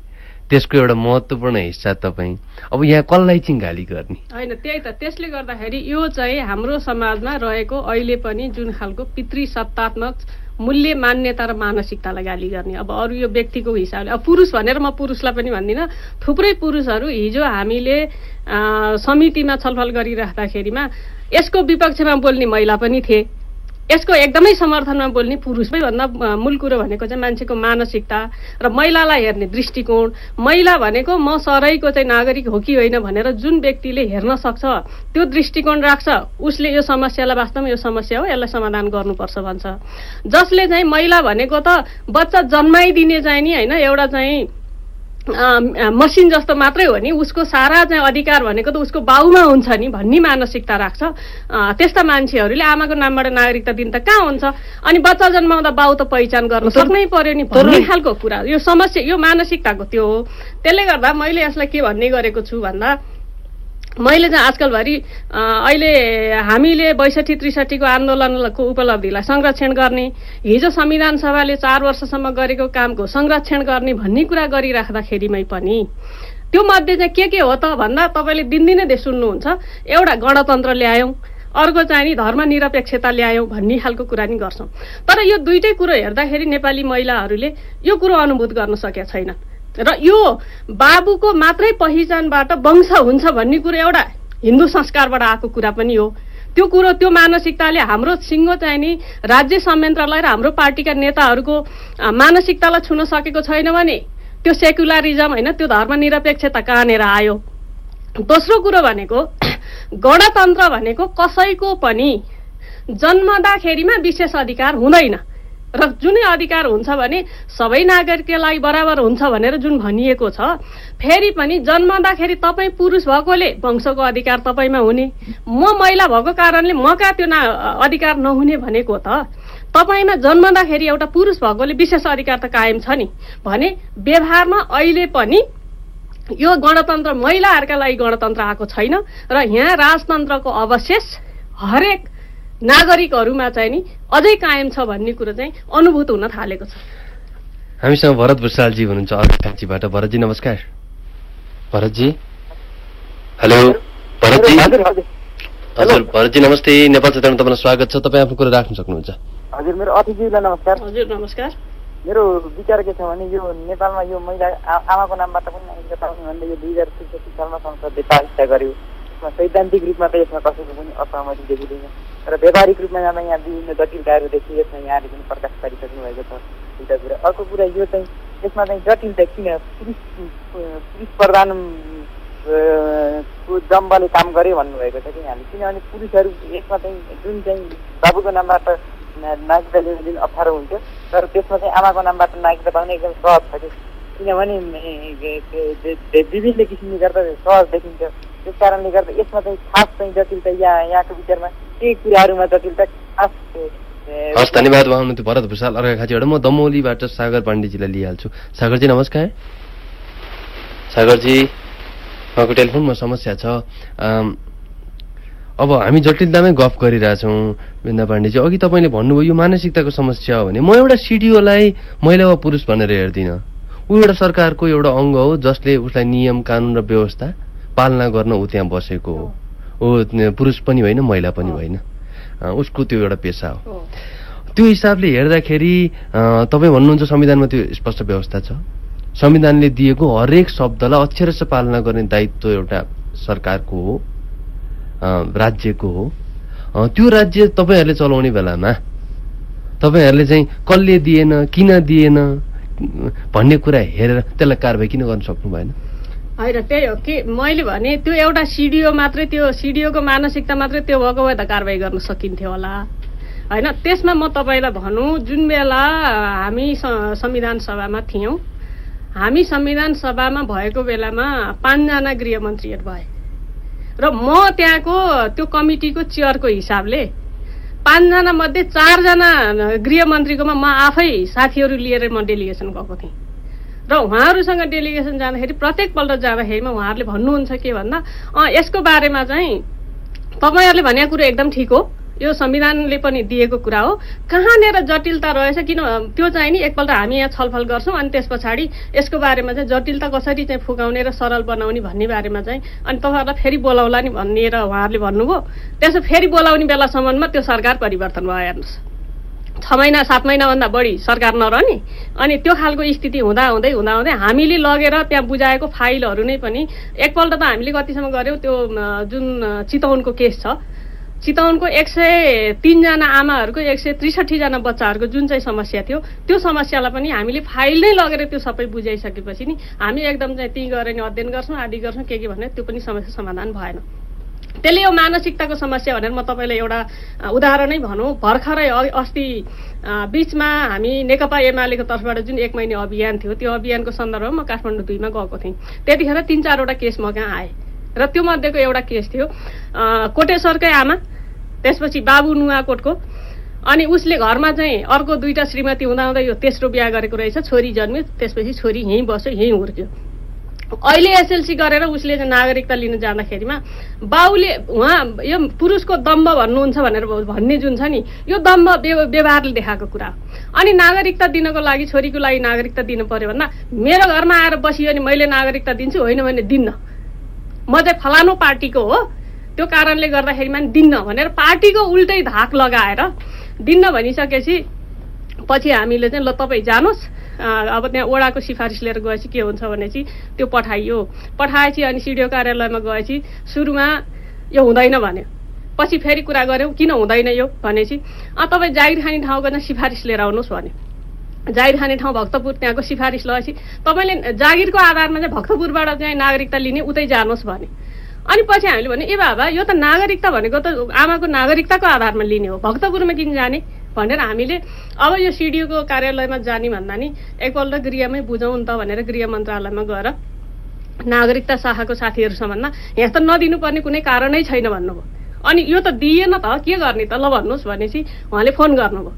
त्यसको एउटा महत्त्वपूर्ण हिस्सा तपाईँ अब यहाँ कसलाई चाहिँ गाली गर्ने? होइन त्यही त। त्यसले गर्दाखेरि यो चाहिँ हाम्रो समाजमा रहेको अहिले पनि जुन खालको पितृ सत्तात्मक मूल्य मान्यता र मानसिकतालाई गाली गर्ने। अब अरू यो व्यक्तिको हिसाबले अब पुरुष भनेर म पुरुषलाई पनि भन्दिनँ। थुप्रै पुरुषहरू हिजो हामीले समितिमा छलफल गरिराख्दाखेरिमा यसको विपक्षमा बोल्ने महिला पनि थिए। यसको एकदमै समर्थनमा बोल्ने पुरुषमै भन्दा मूल कुरो भनेको चाहिँ मान्छेको मानसिकता र महिलालाई हेर्ने दृष्टिकोण। महिला भनेको म सरैको चाहिँ नागरिक हो कि होइन भनेर जुन व्यक्तिले हेर्न सक्छ त्यो दृष्टिकोण राख्छ। उसले यो समस्यालाई वास्तवमा यो समस्या हो यसलाई समाधान गर्नुपर्छ भन्छ। जसले चाहिँ महिला भनेको त बच्चा जन्माइदिने चाहिँ नि होइन एउटा चाहिँ मसिन जस्तो मात्रै हो नि। उसको सारा चाहिँ अधिकार भनेको त उसको बाउमा हुन्छ नि भन्ने मानसिकता राख्छ। त्यस्ता मान्छेहरूले आमाको नामबाट नागरिकता दिन त कहाँ हुन्छ? अनि बच्चा जन्माउँदा बाउ त पहिचान गर्न सक्नै पर्यो नि भन्ने खालको कुरा। यो समस्या यो मानसिकताको त्यो हो। त्यसले गर्दा मैले यसलाई के भन्ने गरेको छु भन्दा मैले चाहिँ आजकलभरि अहिले हामीले बैसठी त्रिसठीको आन्दोलनको उपलब्धिलाई संरक्षण गर्ने हिजो संविधान सभाले चार वर्षसम्म गरेको कामको संरक्षण गर्ने भन्ने कुरा गरिराख्दाखेरिमै पनि त्यो मध्ये चाहिँ के के हो त भन्दा तपाईँले दिनदिनै दे सुन्नुहुन्छ एउटा गणतन्त्र ल्यायौँ अर्को चाहिँ नि धर्मनिरपेक्षता ल्यायौँ भन्ने खालको कुरा नि गर्छौँ। तर यो दुइटै कुरो हेर्दाखेरि नेपाली महिलाहरूले यो कुरो अनुभूत गर्न सकेका छैनन्। र यो बाबुको मात्रै पहिचानबाट वंश हुन्छ भन्ने कुरो एउटा हिन्दू संस्कारबाट आएको कुरा पनि हो। त्यो कुरो त्यो मानसिकताले हाम्रो सिङ्गो चाहिँ नि राज्य संयन्त्रलाई र हाम्रो पार्टीका नेताहरूको मानसिकतालाई छुन सकेको छैन भने त्यो सेक्युलरिजम होइन त्यो धर्मनिरपेक्षता कहाँनिर आयो? दोस्रो कुरो भनेको गणतन्त्र भनेको कसैको पनि जन्मदाखेरिमा विशेष अधिकार हुँदैन। र जुनै अधिकार हुन्छ भने सबै नागरिकका लागि बराबर हुन्छ भनेर जुन भनिएको छ फेरि पनि जन्मदाखेरि तपाईँ पुरुष भएकोले वंशको अधिकार तपाईँमा हुने। म महिला भएको कारणले म कहाँ त्यो ना अधिकार नहुने भनेको त तपाईँमा जन्मदाखेरि एउटा पुरुष भएकोले विशेष अधिकार त कायम छ नि। भने व्यवहारमा अहिले पनि यो गणतन्त्र महिलाहरूका लागि गणतन्त्र आएको छैन र यहाँ राजतन्त्रको अवशेष हरेक नागरिकहरूमा चाहिँ नि अझै कायम छ भन्ने कुरो चाहिँ अनुभूत हुन थालेको छ। हामीसँग भरत भुषालजी हुनुहुन्छ अर्काँचीबाट भरतजी नमस्कार। भरतजी। हेलो भरतजी। हजुर भरतजी नमस्ते। नेपाल क्षेत्रमा तपाईँलाई स्वागत छ। तपाईँ आफ्नो कुरो राख्न सक्नुहुन्छ। हजुर मेरो अतिथिलाई नमस्कार। हजुर नमस्कार। मेरो विचार के छ भने यो नेपालमा यो महिला आमाको नामबाट पनि नागरिकता पाउने भन्दा यो दुई हजार त्रिसठी सालमा संसदले पारित गर्यो यसमा सैद्धान्तिक रूपमा त यसमा कसैको पनि असहमति देखिँदैन। तर व्यावहारिक रूपमा जाँदा यहाँ विभिन्न जटिलताहरू देखिए यसमा यहाँले पनि प्रकाश पारिसक्नु भएको छ एउटा कुरा अर्को कुरा यो चाहिँ यसमा चाहिँ जटिलता किन पुरुष पुरुष प्रधान को जम्बाले काम गर्यो भन्नुभएको छ कि यहाँले किनभने पुरुषहरू यसमा चाहिँ जुन चाहिँ बाबुको नामबाट नागरिकता लिन जुन अप्ठ्यारो हुन्थ्यो तर त्यसमा चाहिँ आमाको नामबाट नागरिकता पाउने एकदम सहज छ कि किनभने विभिन्न किसिमले गर्दा सहज देखिन्छ त्यस कारणले गर्दा यसमा चाहिँ खास चाहिँ जटिलता यहाँ यहाँको विचारमा केही कुराहरूमा जटिलता खास हस् धन्यवाद। उहाँ भरत भुषाल अर्काखाँचीबाट म दमौलीबाट सागर पाण्डेजीलाई लिइहाल्छु। सागरजी नमस्कार। सागरजी उहाँको टेलिफोनमा समस्या छ। अब हामी जटिलतामै गफ गरिरहेछौँ वृन्दा पाण्डेजी। अघि तपाईँले भन्नुभयो यो मानसिकताको समस्या हो भने म एउटा सिडिओलाई महिला वा पुरुष भनेर हेर्दिनँ। ऊ एउटा सरकारको एउटा अङ्ग हो जसले उसलाई नियम कानुन र व्यवस्था पालना गर्न ऊ त्यहाँ बसेको हो। ऊ पुरुष पनि होइन महिला पनि होइन। उसको त्यो एउटा पेसा हो। त्यो हिसाबले हेर्दाखेरि तपाईँ भन्नुहुन्छ संविधानमा त्यो स्पष्ट व्यवस्था छ। संविधानले दिएको हरेक शब्दलाई अक्षरश पालना गर्ने दायित्व एउटा सरकारको हो राज्यको हो। त्यो राज्य तपाईँहरूले चलाउने बेलामा तपाईँहरूले चाहिँ कसले दिएन किन दिएन भन्ने कुरा हेरेर त्यसलाई कारवाही किन गर्न सक्नु भएन होइन त्यही हो कि मैले भने त्यो एउटा सिडिओ मात्रै त्यो सिडिओको मानसिकता मात्रै त्यो भएको भए त कारवाही गर्न सकिन्थ्यो होला। होइन त्यसमा म तपाईँलाई भनौँ जुन बेला हामी संविधान सभामा थियौँ हामी संविधान सभामा भएको बेलामा पाँचजना गृहमन्त्रीहरू भए। र म त्यहाँको त्यो कमिटीको चेयरको हिसाबले पाँचजना मध्ये चारजना गृहमन्त्रीकोमा म आफै साथीहरू लिएर म डेलिगेसन गएको थिएँ। र उहाँहरूसँग डेलिगेसन जाँदाखेरि प्रत्येकपल्ट जाँदाखेरिमा उहाँहरूले भन्नुहुन्छ के भन्दा यसको बारेमा चाहिँ तपाईँहरूले भनेको कुरो एकदम ठिक हो। यो संविधानले पनि दिएको कुरा हो। कहाँनिर जटिलता रहेछ किन त्यो चाहिँ नि एकपल्ट हामी यहाँ छलफल गर्छौँ अनि त्यस पछाडि यसको बारेमा चाहिँ जटिलता कसरी चाहिँ फुकाउने र सरल बनाउने भन्ने बारेमा चाहिँ अनि तपाईँहरूलाई फेरि बोलाउला नि भनेर उहाँहरूले भन्नुभयो। त्यसो फेरि बोलाउने बेलासम्ममा त्यो सरकार परिवर्तन भयो हेर्नुहोस्। छ महिना सात महिनाभन्दा बढी सरकार नरहने। अनि त्यो खालको स्थिति हुँदा हुँदै हुँदा हुँदै हामीले लगेर त्यहाँ बुझाएको फाइलहरू नै पनि एकपल्ट त हामीले कतिसम्म गऱ्यौँ त्यो जुन चितवनको केस छ। चितवनको एक सय तिनजना आमाहरूको एक सय त्रिसठीजना बच्चाहरूको जुन चाहिँ समस्या थियो त्यो समस्यालाई पनि हामीले फाइल नै लगेर त्यो सबै बुझाइसकेपछि नि हामी एकदम चाहिँ त्यहीँ गएर नि अध्ययन गर्छौँ आदि गर्छौँ के के भने त्यो पनि समस्या समाधान भएन। त्यसले यो मानसिकताको समस्या भनेर म तपाईँलाई एउटा उदाहरणै भनौँ। भर्खरै अस्ति बिचमा हामी नेकपा एमालेको तर्फबाट जुन एक महिने अभियान थियो त्यो अभियानको सन्दर्भमा म काठमाडौँ दुईमा गएको थिएँ। त्यतिखेर तिन चारवटा केस म कहाँ आएँ र त्यो मध्येको एउटा केस थियो कोटेश्वरकै आमा त्यसपछि बाबु नुवाकोटको। अनि उसले घरमा चाहिँ अर्को दुईवटा श्रीमती हुँदाहुँदा यो तेस्रो बिहा गरेको रहेछ छोरी जन्मियो त्यसपछि छोरी यहीँ बस्यो यहीँ हुर्क्यो। अहिले एसएलसी गरेर उसले चाहिँ नागरिकता लिन जाँदाखेरिमा बाउले उहाँ यो पुरुषको दम्ब भन्नुहुन्छ भनेर भन्ने जुन छ नि यो दम्ब व्य- व्यवहारले देखाएको कुरा हो। अनि नागरिकता दिनको लागि छोरीको लागि नागरिकता दिनु पर्यो भन्दा मेरो घरमा आएर बसियो भने मैले नागरिकता दिन्छु होइन भने दिन्न। म चाहिँ फलानु पार्टीको हो। त्यो कारणले गर्दाखेरिमा दिन्न भनेर पार्टीको उल्टै धाक लगाएर दिन्न भनिसकेपछि पछि हामीले चाहिँ ल तपाईँ जानुहोस्। अब त्यहाँ ओडाको सिफारिस लिएर गएपछि के हुन्छ भनेपछि त्यो पठाइयो। पठाएपछि अनि सिडिओ कार्यालयमा गएपछि सुरुमा यो हुँदैन भन्यो। पछि फेरि कुरा गऱ्यौँ किन हुँदैन यो भनेपछि तपाईँ जागिर खाने ठाउँको चाहिँ सिफारिस लिएर आउनुहोस् भन्यो। जागिर खाने ठाउँ भक्तपुर त्यहाँको सिफारिस लगाएपछि तपाईँले जागिरको आधारमा चाहिँ भक्तपुरबाट चाहिँ नागरिकता लिने उतै जानुहोस् भने अनि पछि हामीले भने ए बाबा यो त नागरिकता भनेको त आमाको नागरिकताको आधारमा लिने हो। भक्तपुरमा किन जाने? भनेर हामीले अब यो सिडिओको कार्यालयमा जाने भन्दा नि एकपल्ट गृहमै बुझौँ नि त भनेर गृह मन्त्रालयमा गएर नागरिकता शाखाको साथीहरूसँग भन्दा यहाँ त नदिनुपर्ने कुनै कारणै छैन भन्नुभयो। अनि यो त दिएन त के गर्ने त? ल भन्नुहोस् भनेपछि उहाँले फोन गर्नुभयो।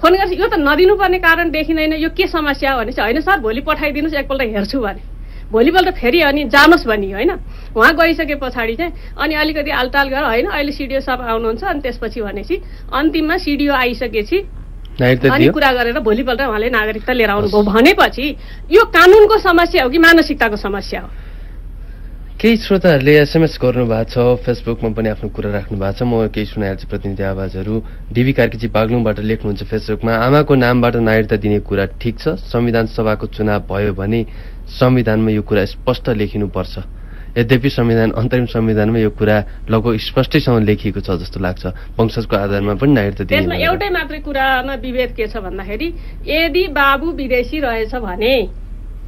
फोन गरेपछि यो त नदिनुपर्ने कारण देखिँदैन। यो के समस्या हो भनेपछि होइन सर भोलि पठाइदिनुहोस् एकपल्ट हेर्छु भने। भोलिपल्ट फेरि अनि जानुहोस् भनियो होइन? उहाँ गइसके पछाडि चाहिँ अनि अलिकति आलटाल गरेर होइन? अहिले सिडिओ साहब आउनुहुन्छ अनि त्यसपछि भनेपछि अन्तिममा सिडिओ आइसकेपछि अनि कुरा गरेर भोलिपल्ट उहाँले नागरिकता लिएर आउनुभयो भनेपछि यो कानुनको समस्या हो कि मानसिकताको समस्या हो? केही श्रोताहरूले एसएमएस गर्नुभएको छ फेसबुकमा पनि आफ्नो कुरा राख्नु भएको छ। म केही सुनाइहाल्छु प्रतिनिधि आवाजहरू। डिबी कार्कीजी बागलुङबाट लेख्नुहुन्छ फेसबुकमा आमाको नामबाट नागरिकता दिने कुरा ठिक छ? संविधान सभाको चुनाव भयो भने संविधानमा यो कुरा स्पष्ट लेखिनुपर्छ। यद्यपि संविधान अन्तरिम संविधानमा यो कुरा लगभग स्पष्टैसँग लेखिएको छ जस्तो लाग्छ। वंशजको आधारमा पनि नागरिकता दिने। एउटै मात्रै कुरामा विभेद के छ भन्दाखेरि यदि बाबु विदेशी रहेछ भने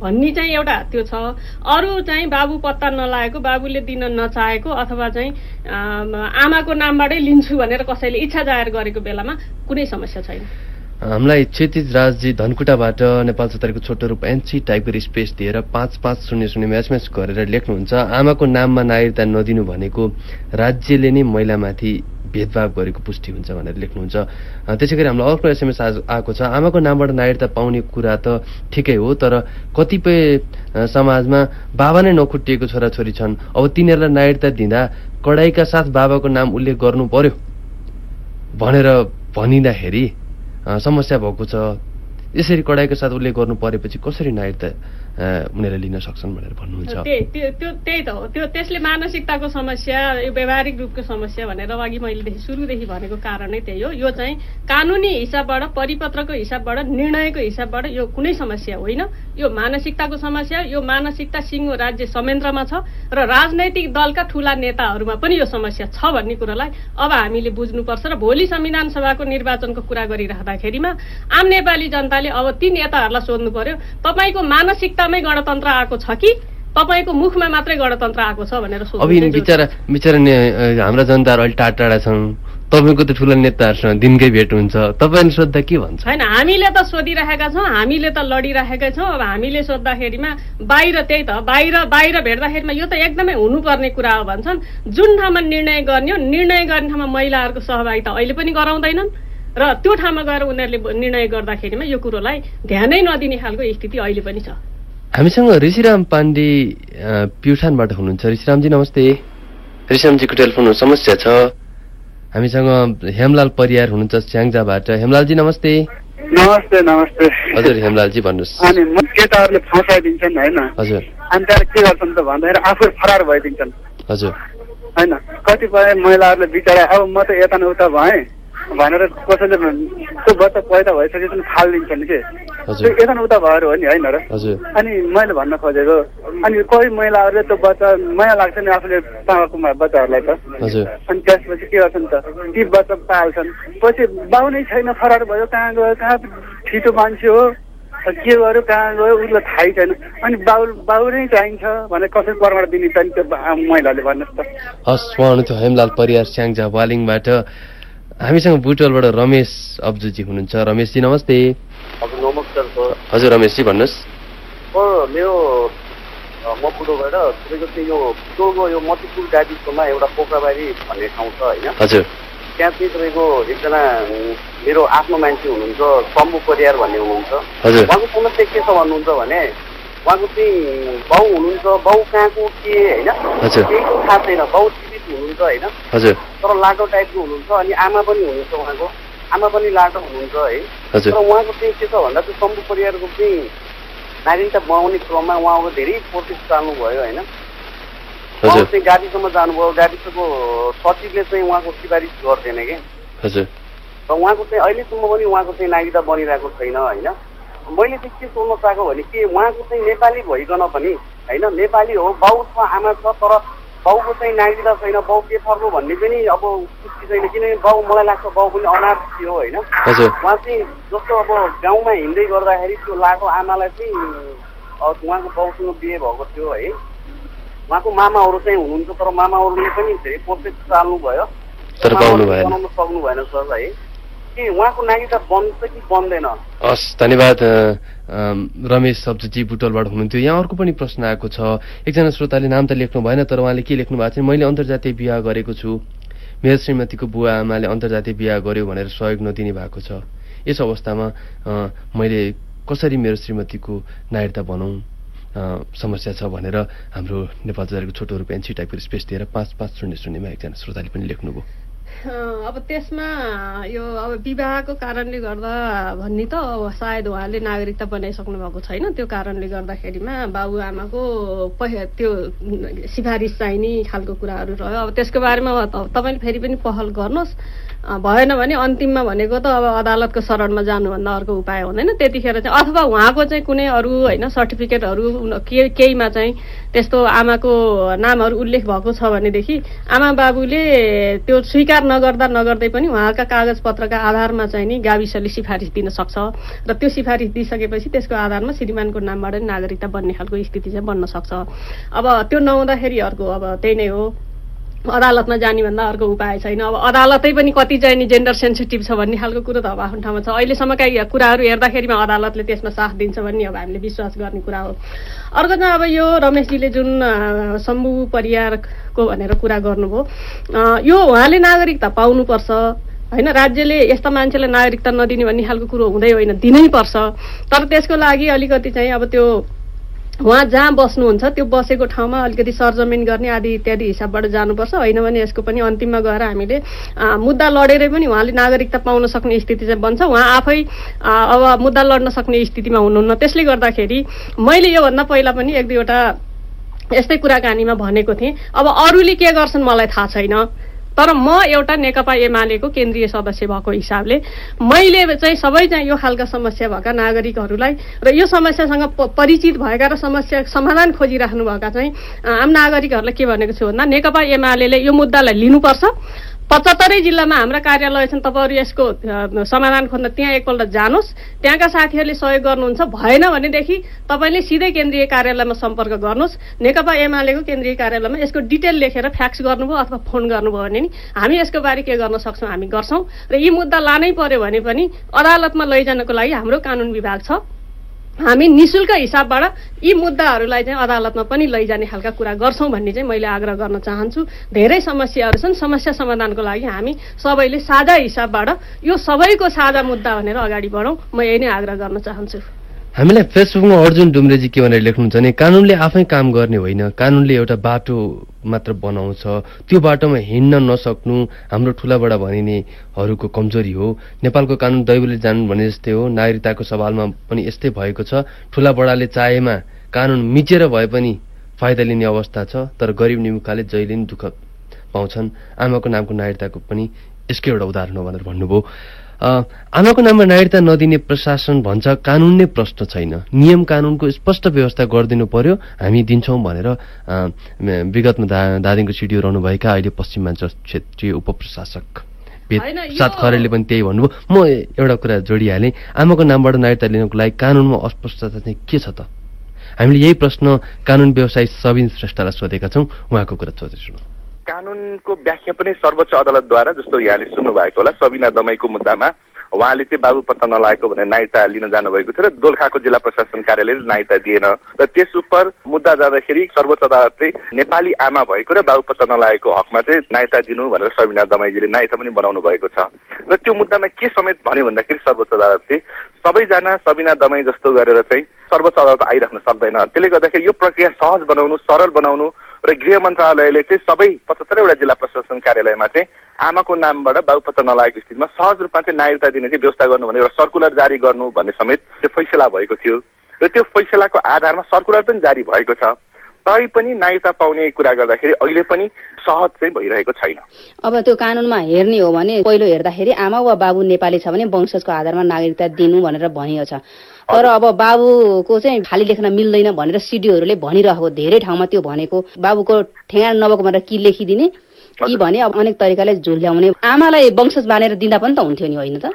भन्ने चाहिँ एउटा त्यो छ। अरू चाहिँ बाबु पत्ता नलागेको बाबुले दिन नचाहेको अथवा चाहिँ आम, आमाको नामबाटै लिन्छु भनेर कसैले इच्छा जाहेर गरेको बेलामा कुनै समस्या छैन। हामीलाई क्षितिज राजजी धनकुटाबाट नेपाल सत्तरीको छोटो रूप एनसी टाइप गरी स्पेस दिएर पाँच पाँच शून्य शून्यमा एसएमएस गरेर लेख्नुहुन्छ। आमाको नाममा नागरिकता नदिनु भनेको राज्यले नै महिलामाथि भेदभाव गरेको पुष्टि हुन्छ भनेर लेख्नुहुन्छ। त्यसै गरी हामीलाई अर्को एसएमएस आएको छ। आमाको नामबाट नागरिकता पाउने कुरा त ठिकै हो तर कतिपय समाजमा बाबा नै नखुट्टिएको छोराछोरी छन्। अब तिनीहरूलाई नागरिकता दिँदा कडाइका साथ बाबाको नाम उल्लेख गर्नु पर्यो भनेर भनिँदाखेरि समस्या भएको छ। यसरी कडाइको साथ उल्लेख गर्नु परेपछि कसरी नागरिकता उनीहरूले लिन सक्छन् भनेर भन्नुहुन्छ। त्यही त्यो त्यो त्यही त हो। त्यो त्यसले मानसिकताको समस्या यो व्यावहारिक रूपको समस्या भनेर अघि मैलेदेखि सुरुदेखि भनेको कारणै त्यही हो। यो चाहिँ कानुनी हिसाबबाट परिपत्रको हिसाबबाट निर्णयको हिसाबबाट यो कुनै समस्या होइन। यो मानसिकताको समस्या यो मानसिकता सिङ्गो राज्य संयन्त्रमा छ र राजनैतिक दलका ठुला नेताहरूमा पनि यो समस्या छ भन्ने कुरोलाई अब हामीले बुझ्नुपर्छ र भोलि संविधान सभाको निर्वाचनको कुरा गरिराख्दाखेरिमा आम नेपाली जनताले अब ती नेताहरूलाई सोध्नु पर्यो तपाईँको मानसिकतामै गणतन्त्र आएको छ कि? तपाईँको मुखमा मात्रै गणतन्त्र आएको छ भनेर अब बिचरा बिचरा हाम्रा जनताहरू अलिक टाढा टाढा छन्। तपाईँको त ठुलो नेताहरूसँग दिनकै भेट हुन्छ। तपाईँले सोद्धा के भन्छ? होइन हामीले त सोधिरहेका छौँ हामीले त लडिरहेका छौँ। अब हामीले सोद्धाखेरिमा बाहिर त्यही त बाहिर बाहिर भेट्दाखेरिमा यो त एकदमै हुनुपर्ने कुरा हो भन्छन्। जुन ठाउँमा निर्णय गर्ने हो निर्णय गर्ने ठाउँमा महिलाहरूको सहभागिता अहिले पनि गराउँदैनन्। र त्यो ठाउँमा गएर उनीहरूले निर्णय गर्दाखेरिमा यो कुरोलाई ध्यानै नदिने खालको स्थिति अहिले पनि छ। हामीसँग ऋषिराम पाण्डे प्युठानबाट हुनुहुन्छ। ऋषिरामजी नमस्ते। ऋषिरामजीको टेलिफोन समस्या छ। हामीसँग हेमलाल परियार हुनुहुन्छ स्याङ्जाबाट। हेमलालजी नमस्ते। नमस्ते नमस्ते। हजुर हेमलालजी भन्नुहोस्। अनि म केटाहरूले फसाइदिन्छन् होइन? हजुर। अनि त्यहाँबाट के गर्छन् त भन्दाखेरि आफै फरार भइदिन्छन्। हजुर। होइन? कतिपय महिलाहरूले बिचरा अब म त यता न उता भएँ। भनेर कसैले त्यो बच्चा पैदा भइसकेपछि फालिदिन्छन् कि? यता उता भएर हो नि होइन र? अनि मैले भन्न खोजेको अनि कोही महिलाहरूले त्यो बच्चा माया लाग्छ नि आफूले पाएको बच्चाहरूलाई त। अनि त्यसपछि के गर्छन् त? ती बच्चा पाल्छन्। पछि बाउ नै छैन फरार भयो कहाँ गयो कहाँ छिटो मान्छे हो? के गर्यो कहाँ गयो उसलाई थाहै छैन। अनि बाउ बाउ नै चाहिन्छ भनेर कसरी प्रमाण दिने त नि त्यो महिलाले भन्नुहोस् त। हस् उहाँ हुनुहुन्थ्यो हेमलाल परियार स्याङ्जा वालिङबाट हामीसँग बुटवलबाट रमेश अब्जुजी हुनुहुन्छ। रमेशजी नमस्ते। हजुर रमेशजी भन्नुहोस्। मेरो म बुढोबाट तपाईँको चाहिँ यो बुढोको यो मतिपुर गाविसमा एउटा पोखराबारी भन्ने ठाउँ छ होइन? हजुर। त्यहाँ चाहिँ तपाईँको एकजना मेरो आफ्नो मान्छे हुनुहुन्छ शम्भु परियार भन्ने हुनुहुन्छ। हजुर। उहाँको समस्या के छ भन्नुहुन्छ भने उहाँको चाहिँ बाउ हुनुहुन्छ बाउ कहाँको के होइन। केही थाहा छैन बाउ जीवित हुनुहुन्छ होइन? हजुर। तर लाटो टाइपको हुनुहुन्छ अनि आमा पनि हुनुहुन्छ उहाँको। आमा पनि लाटो हुनुहुन्छ है। तर उहाँको चाहिँ के छ भन्दा चाहिँ शम्भु परिवारको चाहिँ नागरिकता बनाउने क्रममा उहाँको धेरै प्रोसेस चाल्नुभयो होइन। उहाँ चाहिँ गाविसम्म जानुभयो गाविसको सचिवले चाहिँ उहाँको सिफारिस गर्दैन कि? र उहाँको चाहिँ अहिलेसम्म पनि उहाँको चाहिँ नागरिकता बनिरहेको छैन होइन। मैले चाहिँ के सोध्न चाहेको भने के उहाँको चाहिँ नेपाली भइकन पनि होइन नेपाली हो बाउ छ आमा छ तर बाउको चाहिँ नागरिकता छैन बाउ के थर्को भन्ने पनि अब पुष्टि छैन। किनभने बाउ मलाई लाग्छ बाउ पनि अनाथ थियो होइन। उहाँ चाहिँ जस्तो अब गाउँमा हिँड्दै गर्दाखेरि त्यो लाएको आमालाई चाहिँ उहाँको बाउसँग बिहे भएको थियो है। उहाँको मामाहरू चाहिँ हुनुहुन्छ तर मामाहरूले पनि धेरै प्रोसेस पाउनु भएन। बनाउन सक्नु भएन सर है हस् धन्यवाद रमेश सब्जी बुटोलबाट हुनुहुन्थ्यो। यहाँ अर्को पनि प्रश्न आएको छ। एकजना श्रोताले नाम त लेख्नु भएन तर उहाँले के लेख्नु भएको छ मैले अन्तर्जातीय बिहा गरेको छु। मेरो श्रीमतीको बुवा आमाले अन्तर्जातीय बिहा गर्यो भनेर सहयोग नदिने भएको छ। यस अवस्थामा मैले कसरी मेरो श्रीमतीको नागरिकता बनाउँ समस्या छ भनेर हाम्रो नेपाल बजारको छोटो रुपियाँ एनसी टाइपको स्पेस दिएर पाँच पाँच शून्य शून्यमा एकजना श्रोताले पनि लेख्नुभयो। अब त्यसमा यो अब विवाहको कारणले गर्दा भन्ने त अब सायद उहाँले नागरिकता बनाइसक्नु भएको छैन। त्यो कारणले गर्दाखेरिमा बाबुआमाको पहि त्यो सिफारिस चाहिने खालको कुराहरू रह्यो। अब त्यसको बारेमा तपाईँले फेरि पनि पहल गर्नुहोस्। भएन भने अन्तिममा भनेको त अब अदालतको शरणमा जानुभन्दा अर्को उपाय हुँदैन। त्यतिखेर चाहिँ अथवा उहाँको चाहिँ कुनै अरू होइन सर्टिफिकेटहरू के केहीमा चाहिँ त्यस्तो आमाको नामहरू उल्लेख भएको छ भनेदेखि आमा बाबुले त्यो स्वीकार नगर्दा नगर्दै पनि उहाँका कागजपत्रका आधारमा चाहिँ नि गाविसले सिफारिस दिन सक्छ र त्यो सिफारिस दिइसकेपछि त्यसको आधारमा श्रीमानको नामबाट नागरिकता बन्ने खालको स्थिति चाहिँ बन्न सक्छ। अब त्यो नहुँदाखेरि अर्को अब त्यही नै हो। अदालतमा जाने भन्दा अर्को उपाय छैन। अब अदालतै पनि कति चाहिँ नि जेन्डर सेन्सिटिभ छ भन्ने खालको कुरो त अब आफ्नो ठाउँमा छ। अहिलेसम्मका कुराहरू हेर्दाखेरिमा अदालतले त्यसमा साथ दिन्छ भन्ने अब हामीले विश्वास गर्ने कुरा हो। अर्को चाहिँ अब यो रमेशजीले जुन शम्भु परियारको भनेर कुरा गर्नुभयो यो उहाँले नागरिकता पाउनुपर्छ होइन? राज्यले यस्ता मान्छेलाई नागरिकता नदिने भन्ने खालको कुरो हुँदै होइन दिनै पर्छ। तर त्यसको लागि अलिकति चाहिँ अब त्यो उहाँ जहाँ बस्नुहुन्छ त्यो बसेको ठाउँमा अलिकति सरजमिन गर्ने आदि इत्यादि हिसाबबाट जानुपर्छ। होइन भने यसको पनि अन्तिममा गएर हामीले मुद्दा लडेरै पनि उहाँले नागरिकता पाउन सक्ने स्थिति चाहिँ बन्छ। उहाँ आफै अब मुद्दा लड्न सक्ने स्थितिमा हुनुहुन्न। त्यसले गर्दाखेरि मैले योभन्दा पहिला पनि एक दुईवटा यस्तै कुराकानीमा भनेको थिएँ। अब अरूले के गर्छन् मलाई थाहा छैन। तर म एउटा नेकपा एमालेको केन्द्रीय सदस्य भएको हिसाबले मैले चाहिँ सबै चाहिँ यो खालका समस्या भएका नागरिकहरूलाई र यो समस्यासँग परिचित भएका र समस्या समाधान खोजिराख्नुभएका चाहिँ आम नागरिकहरूलाई के भनेको छु भन्दा नेकपा एमाले यो मुद्दालाई लिनुपर्छ। पचहत्तरै जिल्लामा हाम्रा कार्यालय छन्। तपाईँहरू यसको समाधान खोज्न त्यहाँ एकपल्ट जानुहोस्। त्यहाँका साथीहरूले सहयोग गर्नुहुन्छ। भएन भनेदेखि तपाईँले सिधै केन्द्रीय कार्यालयमा सम्पर्क गर्नुहोस्। नेकपा एमालेको केन्द्रीय कार्यालयमा यसको डिटेल लेखेर फ्याक्स गर्नुभयो अथवा फोन गर्नुभयो भने नि हामी यसको बारे के गर्न सक्छौँ हामी गर्छौँ। र यी मुद्दा लानै पर्यो भने पनि अदालतमा लैजानको लागि हाम्रो कानुन विभाग छ। हामी निशुल्क हिसाबबाट यी मुद्दाहरूलाई चाहिँ अदालतमा पनि लैजाने खालका कुरा गर्छौँ भन्ने चाहिँ मैले आग्रह गर्न चाहन्छु। धेरै समस्याहरू छन्। समस्या समाधानको लागि हामी सबैले साझा हिसाबबाट यो सबैको साझा मुद्दा भनेर अगाडि बढौँ। म यही नै आग्रह गर्न चाहन्छु। हामीलाई फेसबुकमा अर्जुन डुम्रेजी के भनेर लेख्नुहुन्छ भने कानुनले आफै काम गर्ने होइन। कानुनले एउटा बाटो मात्र बनाउँछ। त्यो बाटोमा हिँड्न नसक्नु हाम्रो ठुलाबाट भनिनेहरूको कमजोरी हो। नेपालको कानुन दैवले जानु भने जस्तै हो। नागरिकताको सवालमा पनि यस्तै भएको छ। ठुला बडाले चाहेमा कानुन मिचेर भए पनि फाइदा लिने अवस्था छ तर गरिब निमुखाले जहिले नि दुःख पाउँछन्। आमाको नामको नागरिकताको पनि यसकै एउटा उदाहरण हो भनेर भन्नुभयो। आमाको नाममा नागरिकता नदिने प्रशासन भन्छ कानुन नै प्रश्न छैन। नियम कानुनको स्पष्ट व्यवस्था गरिदिनु पर्यो हामी दिन्छौँ भनेर विगतमा धा धादिङको सिडिओ रहनुभएका अहिले पश्चिमाञ्चल क्षेत्रीय उपप्रशासक प्रसाद खरेलले पनि त्यही भन्नुभयो। म एउटा कुरा जोडिहालेँ आमाको नामबाट नागरिकता लिनको लागि कानुनमा अस्पष्टता चाहिँ के छ त? हामीले यही प्रश्न कानुन व्यवसायी सबिन श्रेष्ठलाई सोधेका छौँ उहाँको कुरा सोधेछौँ कानुनको व्याख्या पनि सर्वोच्च अदालतद्वारा जस्तो यहाँले सुन्नुभएको होला सबिना दमाईको मुद्दामा उहाँले चाहिँ बाबु पत्ता नलागेको भनेर नायता लिन जानुभएको थियो र दोलखाको जिल्ला प्रशासन कार्यालयले नायता दिएन। र त्यस उप मुद्दा जाँदाखेरि सर्वोच्च अदालतले नेपाली आमा भएको र बाबु पत्ता नलागेको हकमा चाहिँ नायता दिनु भनेर सबिना दमाईजीले नायता पनि बनाउनु भएको छ। र त्यो मुद्दामा के समेत भन्यो भन्दाखेरि सर्वोच्च अदालतले सबैजना सबिना दमाई जस्तो गरेर चाहिँ सर्वोच्च अदालत आइराख्न सक्दैन। त्यसले गर्दाखेरि यो प्रक्रिया सहज बनाउनु सरल बनाउनु र गृह मन्त्रालयले चाहिँ सबै पचहत्तरवटा जिल्ला प्रशासन कार्यालयमा चाहिँ आमाको नामबाट बाबुपत्र नलागेको स्थितिमा सहज रूपमा चाहिँ नागरिकता दिने चाहिँ व्यवस्था गर्नु भनेर एउटा सर्कुलर जारी गर्नु भन्ने समेत त्यो फैसला भएको थियो। र त्यो फैसलाको आधारमा सर्कुलर पनि जारी भएको छ। तै पनि नागरिकता पाउने कुरा गर्दाखेरि अहिले पनि सहज चाहिँ भइरहेको छैन। अब त्यो कानुनमा हेर्ने हो भने पहिलो हेर्दाखेरि आमा वा बाबु नेपाली छ भने वंशजको आधारमा नागरिकता दिनु भनेर भनिएको छ। तर अब बाबुको चाहिँ खाली लेख्न मिल्दैन भनेर सिडिओहरूले भनिरहेको धेरै ठाउँमा त्यो भनेको बाबुको ठेगाना नभएको भनेर कि लेखिदिने? कि भने अब अनेक तरिकाले झुल्याउने आमालाई वंशज बानेर दिँदा पनि त हुन्थ्यो नि होइन त?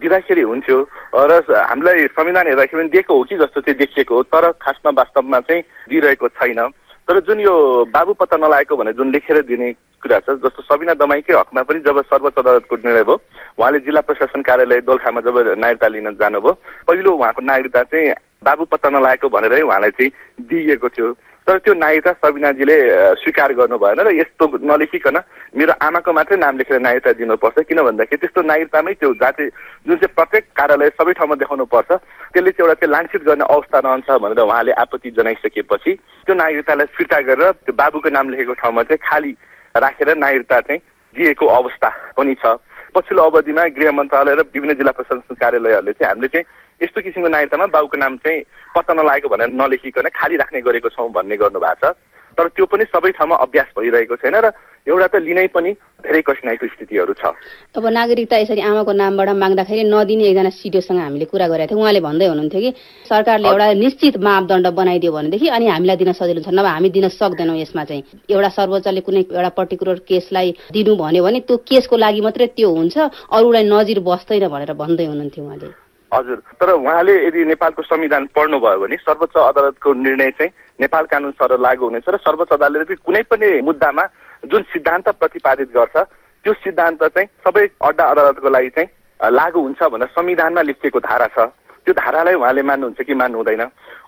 दिँदाखेरि हुन्थ्यो। र हामीलाई संविधान हेर्दाखेरि पनि दिएको हो कि जस्तो चाहिँ देखिएको हो तर खासमा वास्तवमा चाहिँ दिइरहेको छैन। तर जुन यो बाबु पत्ता नलागेको भने जुन लेखेर दिने कुरा छ जस्तो सबिना दमाईकै हकमा पनि जब सर्वोच्च अदालतको निर्णय भयो उहाँले जिल्ला प्रशासन कार्यालय दोलखामा जब नागरिकता लिन जानुभयो पहिलो उहाँको नागरिकता चाहिँ बाबु पत्ता नलागेको भनेरै उहाँलाई चाहिँ दिइएको थियो। तर त्यो नागरिकता सबिनाजीले स्वीकार गर्नु भएन र यस्तो नलेखिकन मेरो आमाको मात्रै नाम लेखेर नागरिकता दिनुपर्छ। किन भन्दाखेरि त्यस्तो नागरिकतामै त्यो जाति जुन चाहिँ प्रत्येक कार्यालय सबै ठाउँमा देखाउनु पर्छ त्यसले चाहिँ एउटा चाहिँ लान्छित गर्ने अवस्था रहन्छ भनेर उहाँले आपत्ति जनाइसकेपछि त्यो नागरिकतालाई फिर्ता गरेर त्यो बाबुको नाम लेखेको ठाउँमा चाहिँ खाली राखेर नागरिकता चाहिँ दिएको अवस्था पनि छ। पछिल्लो अवधिमा गृह मन्त्रालय र विभिन्न जिल्ला प्रशासन कार्यालयहरूले चाहिँ हामीले चाहिँ यस्तो किसिमको नागरिकतामा बाबुको नाम चाहिँ पत्ता नलागेको भनेर नलेखिकन खाली राख्ने गरेको छौँ भन्ने गर्नु भएको छ। तर त्यो पनि सबै ठाउँमा अभ्यास भइरहेको छैन र एउटा त लिनै पनि धेरै कठिनाइको स्थितिहरू छ। अब नागरिकता यसरी आमाको नामबाट माग्दाखेरि नदिने एकजना सिडिओसँग हामीले कुरा गरेका थियौँ। उहाँले भन्दै हुनुहुन्थ्यो कि सरकारले एउटा निश्चित मापदण्ड बनाइदियो भनेदेखि अनि हामीलाई दिन सजिलो छ नभए हामी दिन सक्दैनौँ यसमा चाहिँ। एउटा सर्वोच्चले कुनै एउटा पर्टिकुलर केसलाई दिनु भन्यो भने त्यो केसको लागि मात्रै त्यो हुन्छ। अरूलाई नजिर बस्दैन भनेर भन्दै हुनुहुन्थ्यो उहाँले। हजुर तर उहाँले यदि नेपालको संविधान पढ्नुभयो भने सर्वोच्च अदालतको निर्णय चाहिँ नेपाल कानुन सर लागू हुनेछ र सर्वोच्च अदालतले कुनै पनि मुद्दामा जुन सिद्धान्त प्रतिपादित गर्छ त्यो सिद्धान्त चाहिँ सबै अड्डा अदालतको लागि चाहिँ लागू हुन्छ भनेर संविधानमा लेखिएको धारा छ। त्यो धारालाई उहाँले मान्नुहुन्छ कि मान्नु हुँदैन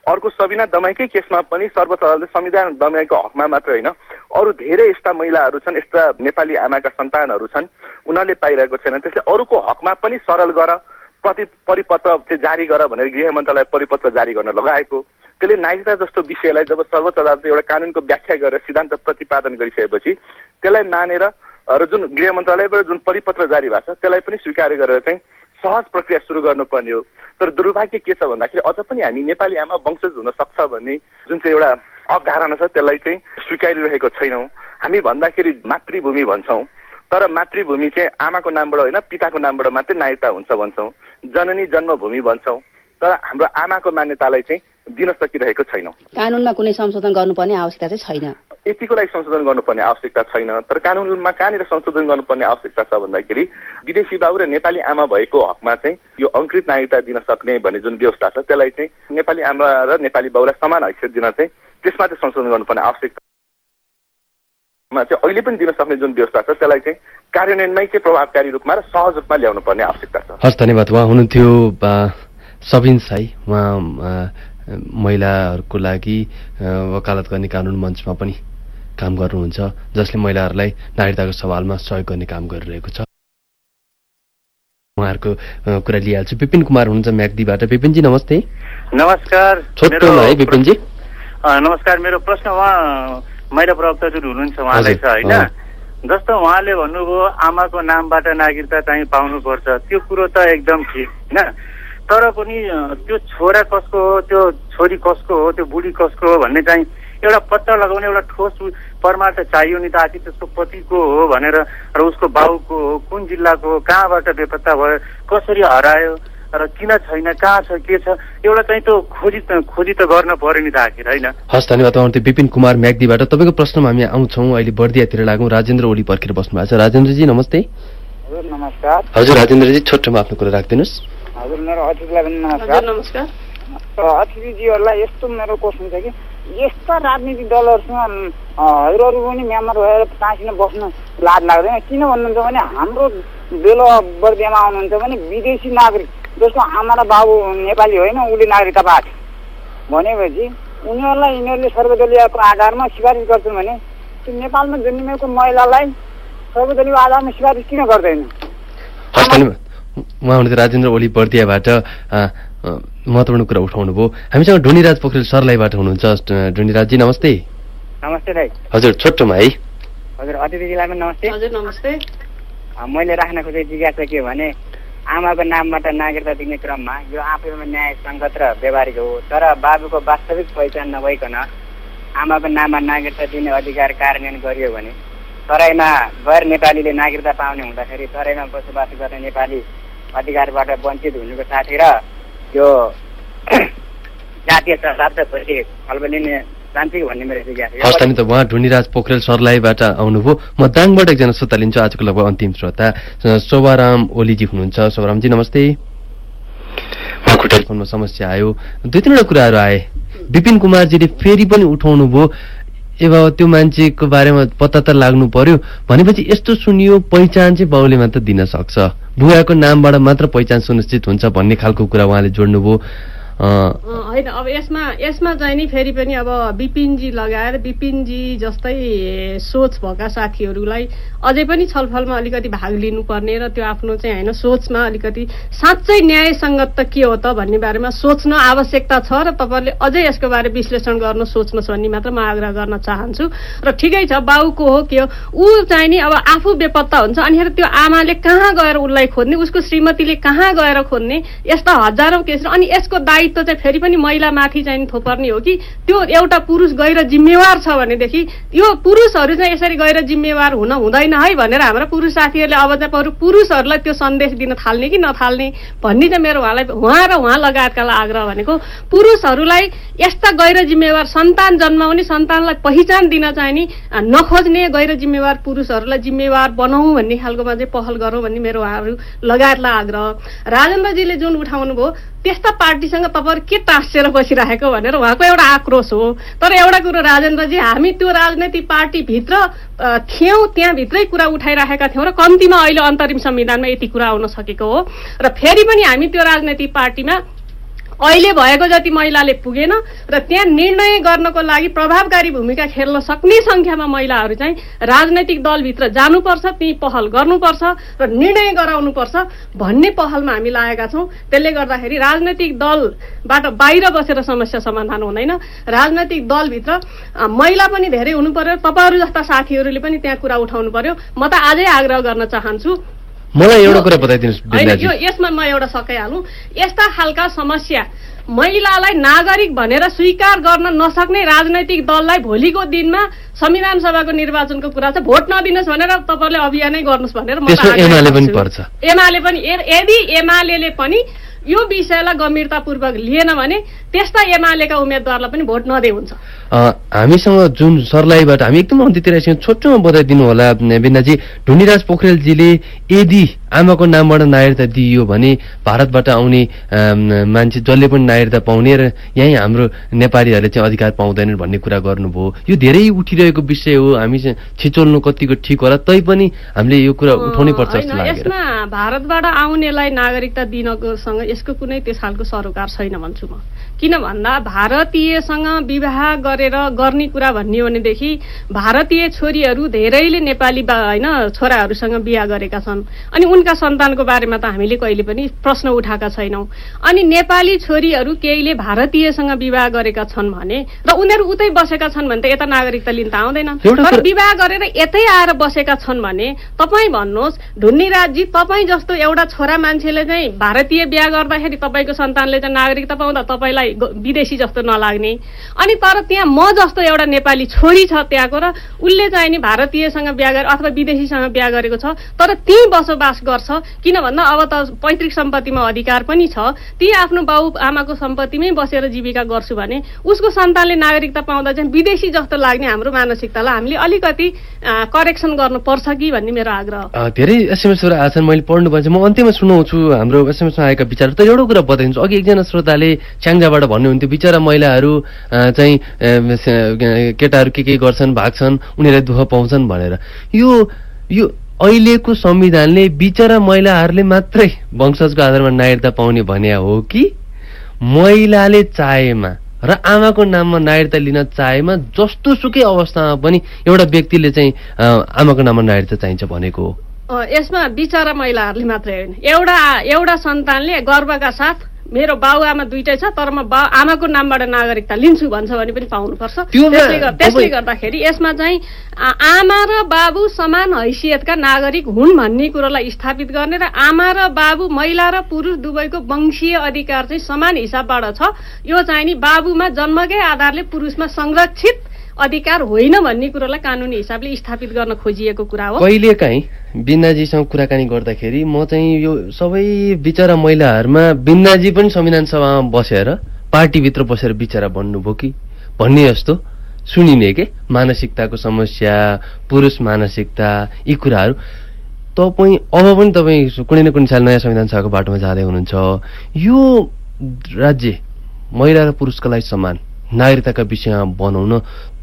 अर्को सबिना दमाईकै केसमा पनि सर्वोच्च अदालतले संविधान दमाईको हकमा मात्र होइन अरू धेरै यस्ता महिलाहरू छन् यस्ता नेपाली आमाका सन्तानहरू छन् उनीहरूले पाइरहेको छैन। त्यसले अरूको हकमा पनि सरल गर प्रति परिपत्र चाहिँ जारी गर भनेर गृह मन्त्रालय परिपत्र जारी गर्न लगाएको। त्यसले नागरिकता जस्तो विषयलाई जब सर्वोच्च अदालतले एउटा कानुनको व्याख्या गरेर सिद्धान्त प्रतिपादन गरिसकेपछि त्यसलाई मानेर र जुन गृह मन्त्रालयबाट जुन परिपत्र जारी भएको छ त्यसलाई पनि स्वीकार गरेर चाहिँ सहज प्रक्रिया सुरु गर्नुपर्ने हो। तर दुर्भाग्य के छ भन्दाखेरि अझ पनि हामी नेपाली आमा वंशज हुन सक्छ भन्ने जुन चाहिँ एउटा अवधारणा छ त्यसलाई चाहिँ स्वीकारिरहेको छैनौँ। हामी भन्दाखेरि मातृभूमि भन्छौँ। तर मातृभूमि चाहिँ आमाको नामबाट होइन पिताको नामबाट मात्रै नागरिकता हुन्छ भन्छौँ। जननी जन्मभूमि भन्छौँ। तर हाम्रो आमाको मान्यतालाई चाहिँ दिन सकिरहेको छैनौँ। कानुनमा कुनै संशोधन गर्नुपर्ने आवश्यकता चाहिँ छैन। यतिको लागि संशोधन गर्नुपर्ने आवश्यकता छैन। तर कानुनमा कहाँनिर संशोधन गर्नुपर्ने आवश्यकता छ भन्दाखेरि विदेशी बाबु र नेपाली आमा भएको हकमा चाहिँ यो अङ्कृत नागरिकता दिन सक्ने भन्ने जुन व्यवस्था छ त्यसलाई चाहिँ नेपाली आमा र नेपाली बाबुलाई समान हैसियत दिन चाहिँ त्यसमा चाहिँ संशोधन गर्नुपर्ने आवश्यकता चाहिँ अहिले पनि दिन सक्ने जुन व्यवस्था छ त्यसलाई चाहिँ कार्यान्वयनमै चाहिँ प्रभावकारी रूपमा र सहज रूपमा ल्याउनु पर्ने आवश्यकता छ। हस् धन्यवाद। उहाँ हुनुहुन्थ्यो सबिन साई। उहाँ महिलाहरूको लागि वकालत गर्ने कानुन मञ्चमा पनि काम गर्नुहुन्छ जसले महिलाहरूलाई नागरिकताको सवालमा सहयोग गर्ने काम गरिरहेको छ। उहाँहरूको कुरा लिइहाल्छु। विपिन कुमार हुनुहुन्छ म्याग्दीबाट। विपिनजी नमस्ते। नमस्कार। छोटो है विपिनजी। नमस्कार। मेरो प्रश्न उहाँ महिला प्रवक्ताज्यू हुनुहुन्छ उहाँलाई छ होइन। जस्तो उहाँले भन्नुभयो आमाको नामबाट नागरिकता चाहिँ पाउनुपर्छ। त्यो कुरो त एकदम ठिक होइन। तर पनि त्यो छोरा कसको हो त्यो छोरी कसको हो त्यो बुढी कसको हो भन्ने चाहिँ एउटा पत्ता लगाउने एउटा ठोस प्रमाण त चाहियो नि त। आखिर त्यसको पतिको हो भनेर र उसको बाउको हो कुन जिल्लाको हो कहाँबाट बेपत्ता भयो कसरी हरायो र किन छैन कहाँ छ के छ एउटा चाहिँ त्यो खोजी खोजी त गर्न पर्यो नि त आखिर होइन? हस् धन्यवाद उहाँ विपिन कुमार म्याग्दीबाट तपाईँको प्रश्नमा हामी आउँछौँ। अहिले बर्दियातिर लागौँ। राजेन्द्र ओली पर्खेर बस्नु भएको छ। राजेन्द्रजी नमस्ते। हजुर नमस्कार। हजुर राजेन्द्रजी छोटोमा आफ्नो कुरा राखिदिनुहोस्। हजुर मेरो अतिथिलाई पनि नमस्कार। नमस्कार। अतिथिजीहरूलाई यस्तो मेरो क्वेसन छ कि यस्ता राजनीतिक दलहरूसँग हजुरहरू पनि म्यानमा रहेर टाँसिन बस्नु लाज लाग्दैन। किन भन्नुहुन्छ भने हाम्रो बेलो बर्दियामा आउनुहुन्छ भने विदेशी नागरिक। जसको आमा र बाबु नेपाली होइन उसले नागरिकता पाएको भनेपछि उनीहरूलाई यिनीहरूले सर्वदलीयको आधारमा सिफारिस गर्छन् भने त्यो नेपालमा जन्मिएको महिलालाई सर्वदलीय आधारमा सिफारिस किन गर्दैन? उहाँ हुनुहुन्थ्यो राजेन्द्र ओली बर्दियाबाट महत्त्वपूर्ण कुरा उठाउनु भयो। हामीसँग ढुनीराज पोखरेल सरलाईबाट हुनुहुन्छ ढुनीराजजी नमस्ते। नमस्ते दाइ हजुर छोटोमा है हजुर अतिथिजीलाई पनि नमस्ते। हजुर नमस्ते। मैले राख्न खोजेको जिज्ञासा के भने आमाको नामबाट नागरिकता दिने क्रममा यो आफैमा न्याय सङ्गत र व्यवहारिक हो। तर बाबुको वास्तविक पहिचान नभइकन आमाको नाममा नागरिकता दिने अधिकार कार्यान्वयन गरियो भने तराईमा गैर नेपालीले नागरिकता पाउने हुँदाखेरि तराईमा बसोबास गर्ने नेपाली अधिकारबाट वञ्चित हुनुको साथै र यो जातीय शताब्दपछि खलबलिने जान्छु भन्ने मेरो जिज्ञासा हस् त उहाँ ढुनीराज पोखरेल सरलाईबाट आउनुभयो। म दाङबाट एकजना श्रोता लिन्छु आजको लगभग अन्तिम श्रोता शोभाराम ओलीजी हुनुहुन्छ। शोभारामजी नमस्ते। टेलिफोनमा समस्या आयो। दुई तिनवटा कुराहरू आए। विपिन कुमारजीले फेरि पनि उठाउनु भयो ए बाबा त्यो मान्छेको बारेमा पत्ता त लाग्नु पर्यो। भनेपछि यस्तो सुनियो पहिचान चाहिँ बाउले मात्र दिन सक्छ। बुवाको नामबाट मात्र पहिचान सुनिश्चित हुन्छ भन्ने खालको कुरा उहाँले जोड्नुभयो। होइन अब यसमा यसमा चाहिँ नि फेरि पनि अब बिपिनजी लगाएर बिपिनजी जस्तै सोच भएका साथीहरूलाई अझै पनि छलफलमा अलिकति भाग लिनुपर्ने र त्यो आफ्नो चाहिँ होइन सोचमा अलिकति साँच्चै न्यायसङ्गत त के हो त भन्ने बारेमा सोच्न आवश्यकता छ र तपाईँहरूले अझै यसको बारे विश्लेषण गर्न सोच्नुहोस् भन्ने मात्र म आग्रह गर्न चाहन्छु। र ठिकै छ बाउको हो के हो ऊ चाहिँ नि अब आफू बेपत्ता हुन्छ अनिखेर त्यो आमाले कहाँ गएर उसलाई खोज्ने उसको श्रीमतीले कहाँ गएर खोज्ने यस्ता हजारौँ केस अनि यसको दायित्व दायित्व चाहिँ फेरि पनि महिलामाथि चाहिँ थोपर्ने हो कि त्यो एउटा पुरुष गैर जिम्मेवार छ भनेदेखि यो पुरुषहरू चाहिँ यसरी गैर जिम्मेवार हुन हुँदैन है भनेर हाम्रा पुरुष साथीहरूले अब चाहिँ पुरुषहरूलाई त्यो सन्देश दिन थाल्ने कि नथाल्ने भन्ने चाहिँ मेरो उहाँलाई उहाँ र उहाँ लगायतका आग्रह भनेको पुरुषहरूलाई यस्ता गैर जिम्मेवार सन्तान जन्माउने सन्तानलाई पहिचान दिन चाहिँ नि नखोज्ने गैर जिम्मेवार पुरुषहरूलाई जिम्मेवार बनाऊ भन्ने खालकोमा चाहिँ पहल गरौँ भन्ने मेरो उहाँहरू लगायतलाई आग्रह। राजेन्द्रजीले जुन उठाउनु भयो त्यस्ता पार्टीसँग तपाईँहरू के टाँसेर बसिराखेको भनेर उहाँको एउटा आक्रोश हो। तर एउटा कुरो राजेन्द्रजी हामी त्यो राजनैतिक पार्टीभित्र थियौँ त्यहाँभित्रै कुरा उठाइराखेका थियौँ र कम्तीमा अहिले अन्तरिम संविधानमा यति कुरा आउन सकेको हो। र फेरि पनि हामी त्यो राजनैतिक पार्टीमा अहिले भएको जति महिलाले पुगेन र त्यहाँ निर्णय गर्नको लागि प्रभावकारी भूमिका खेल्न सक्ने सङ्ख्यामा महिलाहरू चाहिँ राजनैतिक दलभित्र जानुपर्छ ती पहल गर्नुपर्छ र निर्णय गराउनुपर्छ भन्ने पहलमा हामी लागेका छौँ। त्यसले गर्दाखेरि राजनैतिक दलबाट बाहिर बसेर समस्या समाधान हुँदैन। राजनैतिक दलभित्र महिला पनि धेरै हुनु पर्यो तपाईँहरू जस्ता साथीहरूले पनि त्यहाँ कुरा उठाउनु पर्यो। म त आजै आग्रह गर्न चाहन्छु मलाई एउटा कुरा बताइदिनुहोस् यसमा म एउटा सकाइहालौँ यस्ता खालका समस्या। महिलालाई नागरिक भनेर स्वीकार गर्न नसक्ने राजनैतिक दललाई भोलिको दिनमा संविधान सभाको निर्वाचनको कुरा छ भोट नदिनुहोस् भनेर तपाईँले अभियानै गर्नुहोस् भनेर एमाले पनि यदि एमाले पनि यो विषयलाई गम्भीरतापूर्वक लिएन भने त्यस्ता एमालेका उम्मेद्वारलाई पनि भोट नदे हुन्छ। हामीसँग जुन सर्लाहीबाट हामी एकदम अन्त्यतिर आइसक्यौँ छोटोमा बताइदिनु होला बिन्दाजी ढुण्डिराज पोखरेलजीले यदि आमाको नामबाट नागरिकता दिइयो भने भारतबाट आउने मान्छे जसले पनि नागरिकता पाउने र यहीँ हाम्रो नेपालीहरूले चाहिँ अधिकार पाउँदैनन् भन्ने कुरा गर्नुभयो। यो धेरै उठिरहेको विषय हो हामी छिचोल्नु कतिको ठिक होला तैपनि हामीले यो कुरा उठाउनै पर्छ यसमा भारतबाट आउनेलाई नागरिकता दिनकोसँग यसको कुनै त्यस खालको सरोकार छैन भन्छु म। किन भन्दा भारतीयसँग विवाह गरेर गर्ने कुरा भन्ने हो भनेदेखि भारतीय छोरीहरू धेरैले नेपाली बा होइन छोराहरूसँग बिहा गरेका छन्। अनि उनका सन्तानको बारेमा त हामीले कहिले पनि प्रश्न उठाएका छैनौँ। अनि नेपाली छोरीहरू केहीले भारतीयसँग विवाह गरेका छन् भने र उनीहरू उतै बसेका छन् भने त यता नागरिकता लिन त आउँदैन। तर विवाह गरेर यतै आएर बसेका छन् भने तपाईँ भन्नुहोस् धुन्नीराजजी तपाईँ जस्तो एउटा छोरा मान्छेले चाहिँ भारतीय बिहा गर्दाखेरि तपाईँको सन्तानले चाहिँ नागरिकता पाउँदा तपाईँलाई विदेशी जस्तो नलाग्ने। अनि तर त्यहाँ म जस्तो एउटा नेपाली छोरी छ त्यहाँको र उसले चाहिँ नि भारतीयसँग बिहा गरे अथवा विदेशीसँग बिहा गरेको छ तर त्यहीँ बसोबास गर्छ। किन भन्दा अब त पैतृक सम्पत्तिमा अधिकार पनि छ। ती आफ्नो बाउ आमाको सम्पत्तिमै बसेर जीविका गर्छु भने उसको सन्तानले नागरिकता पाउँदा चाहिँ विदेशी जस्तो लाग्ने हाम्रो मानसिकतालाई हामीले अलिकति करेक्सन गर्नुपर्छ कि भन्ने मेरो आग्रह धेरै एसएमएसहरू आएको छन् मैले पढ्नु पर्छ म अन्त्यमा सुनाउँछु हाम्रो एसएमएसमा आएका विचार। तर एउटा कुरा बताइदिन्छु। अघि एकजना श्रोताले च्याङ्जाबाट भन्नुहुन्थ्यो बिचरा महिलाहरू चाहिँ केटाहरू के के गर्छन् भाग्छन् उनीहरूले दुःख पाउँछन् भनेर। यो यो अहिलेको संविधानले बिचरा महिलाहरूले मात्रै वंशजको आधारमा नागरिकता पाउने भने हो कि? महिलाले चाहेमा र आमाको नाममा नागरिकता लिन चाहेमा जस्तो सुकै अवस्थामा पनि एउटा व्यक्तिले चाहिँ आमाको नाममा नागरिकता चाहिन्छ भनेको हो। यसमा बिचरा महिलाहरूले मात्रै होइन। एउटा एउटा सन्तानले गर्वका साथ मेरो बाउ आमा दुइटै छ तर म बा आमाको नामबाट नागरिकता लिन्छु भन्छ भने पनि पाउनुपर्छ। त्यसले त्यसले गर्दाखेरि यसमा चाहिँ आमा र बाबु समान हैसियतका नागरिक हुन् भन्ने कुरोलाई स्थापित गर्ने र आमा र बाबु महिला र पुरुष दुवैको वंशीय अधिकार चाहिँ समान हिसाबबाट छ। यो चाहिँ नि बाबुमा जन्मकै आधारले पुरुषमा संरक्षित अधिकार होइन भन्ने कुरोलाई कानुनी हिसाबले स्थापित गर्न खोजिएको कुरा हो। कहिलेकाहीँ बिन्दाजीसँग कुराकानी गर्दाखेरि म चाहिँ यो सबै बिचरा महिलाहरूमा बिन्दाजी पनि संविधान सभामा बसेर पार्टीभित्र बसेर बिचरा बन्नुभयो कि? भन्ने जस्तो सुनिने के? मानसिकताको समस्या पुरुष मानसिकता यी कुराहरू। तपाईँ अब पनि तपाईँ कुनै न कुनै साल नयाँ संविधान सभाको बाटोमा जाँदै हुनुहुन्छ। यो राज्य महिला र पुरुषका लागि समान नागरिकताका विषयमा बनाउन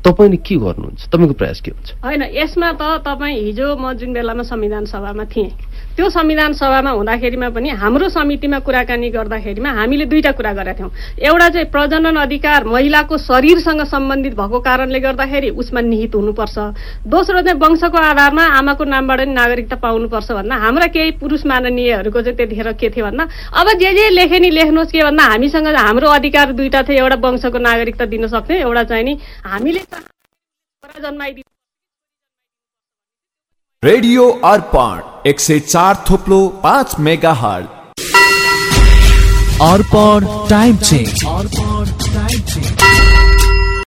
तपाईँले के गर्नुहुन्छ? तपाईँको प्रयास के हुन्छ? होइन यसमा त तपाईँ हिजो म जुन बेलामा संविधान सभामा थिएँ। त्यो संविधान सभामा हुँदाखेरिमा पनि हाम्रो समितिमा कुराकानी गर्दाखेरिमा हामीले दुईटा कुरा गरेका थियौँ। एउटा चाहिँ प्रजनन अधिकार महिलाको शरीरसँग सम्बन्धित भएको कारणले गर्दाखेरि उसमा निहित हुनुपर्छ। दोस्रो चाहिँ वंशको आधारमा आमाको नामबाट नि नागरिकता पाउनुपर्छ भन्दा हाम्रा केही पुरुष माननीयहरूको चाहिँ त्यतिखेर के थियो भन्दा अब जे जे लेखे नि लेख्नुहोस् के भन्दा हामीसँग हाम्रो अधिकार दुईटा थियो। एउटा वंशको नागरिकता दिन सक्थ्यौँ एउटा चाहिँ नि हामीले जन्माइदिनु रेडियो अर्पण एक सय चार थोप्लो पाँच मेगा हल अर्पण टाइम चेन्ज।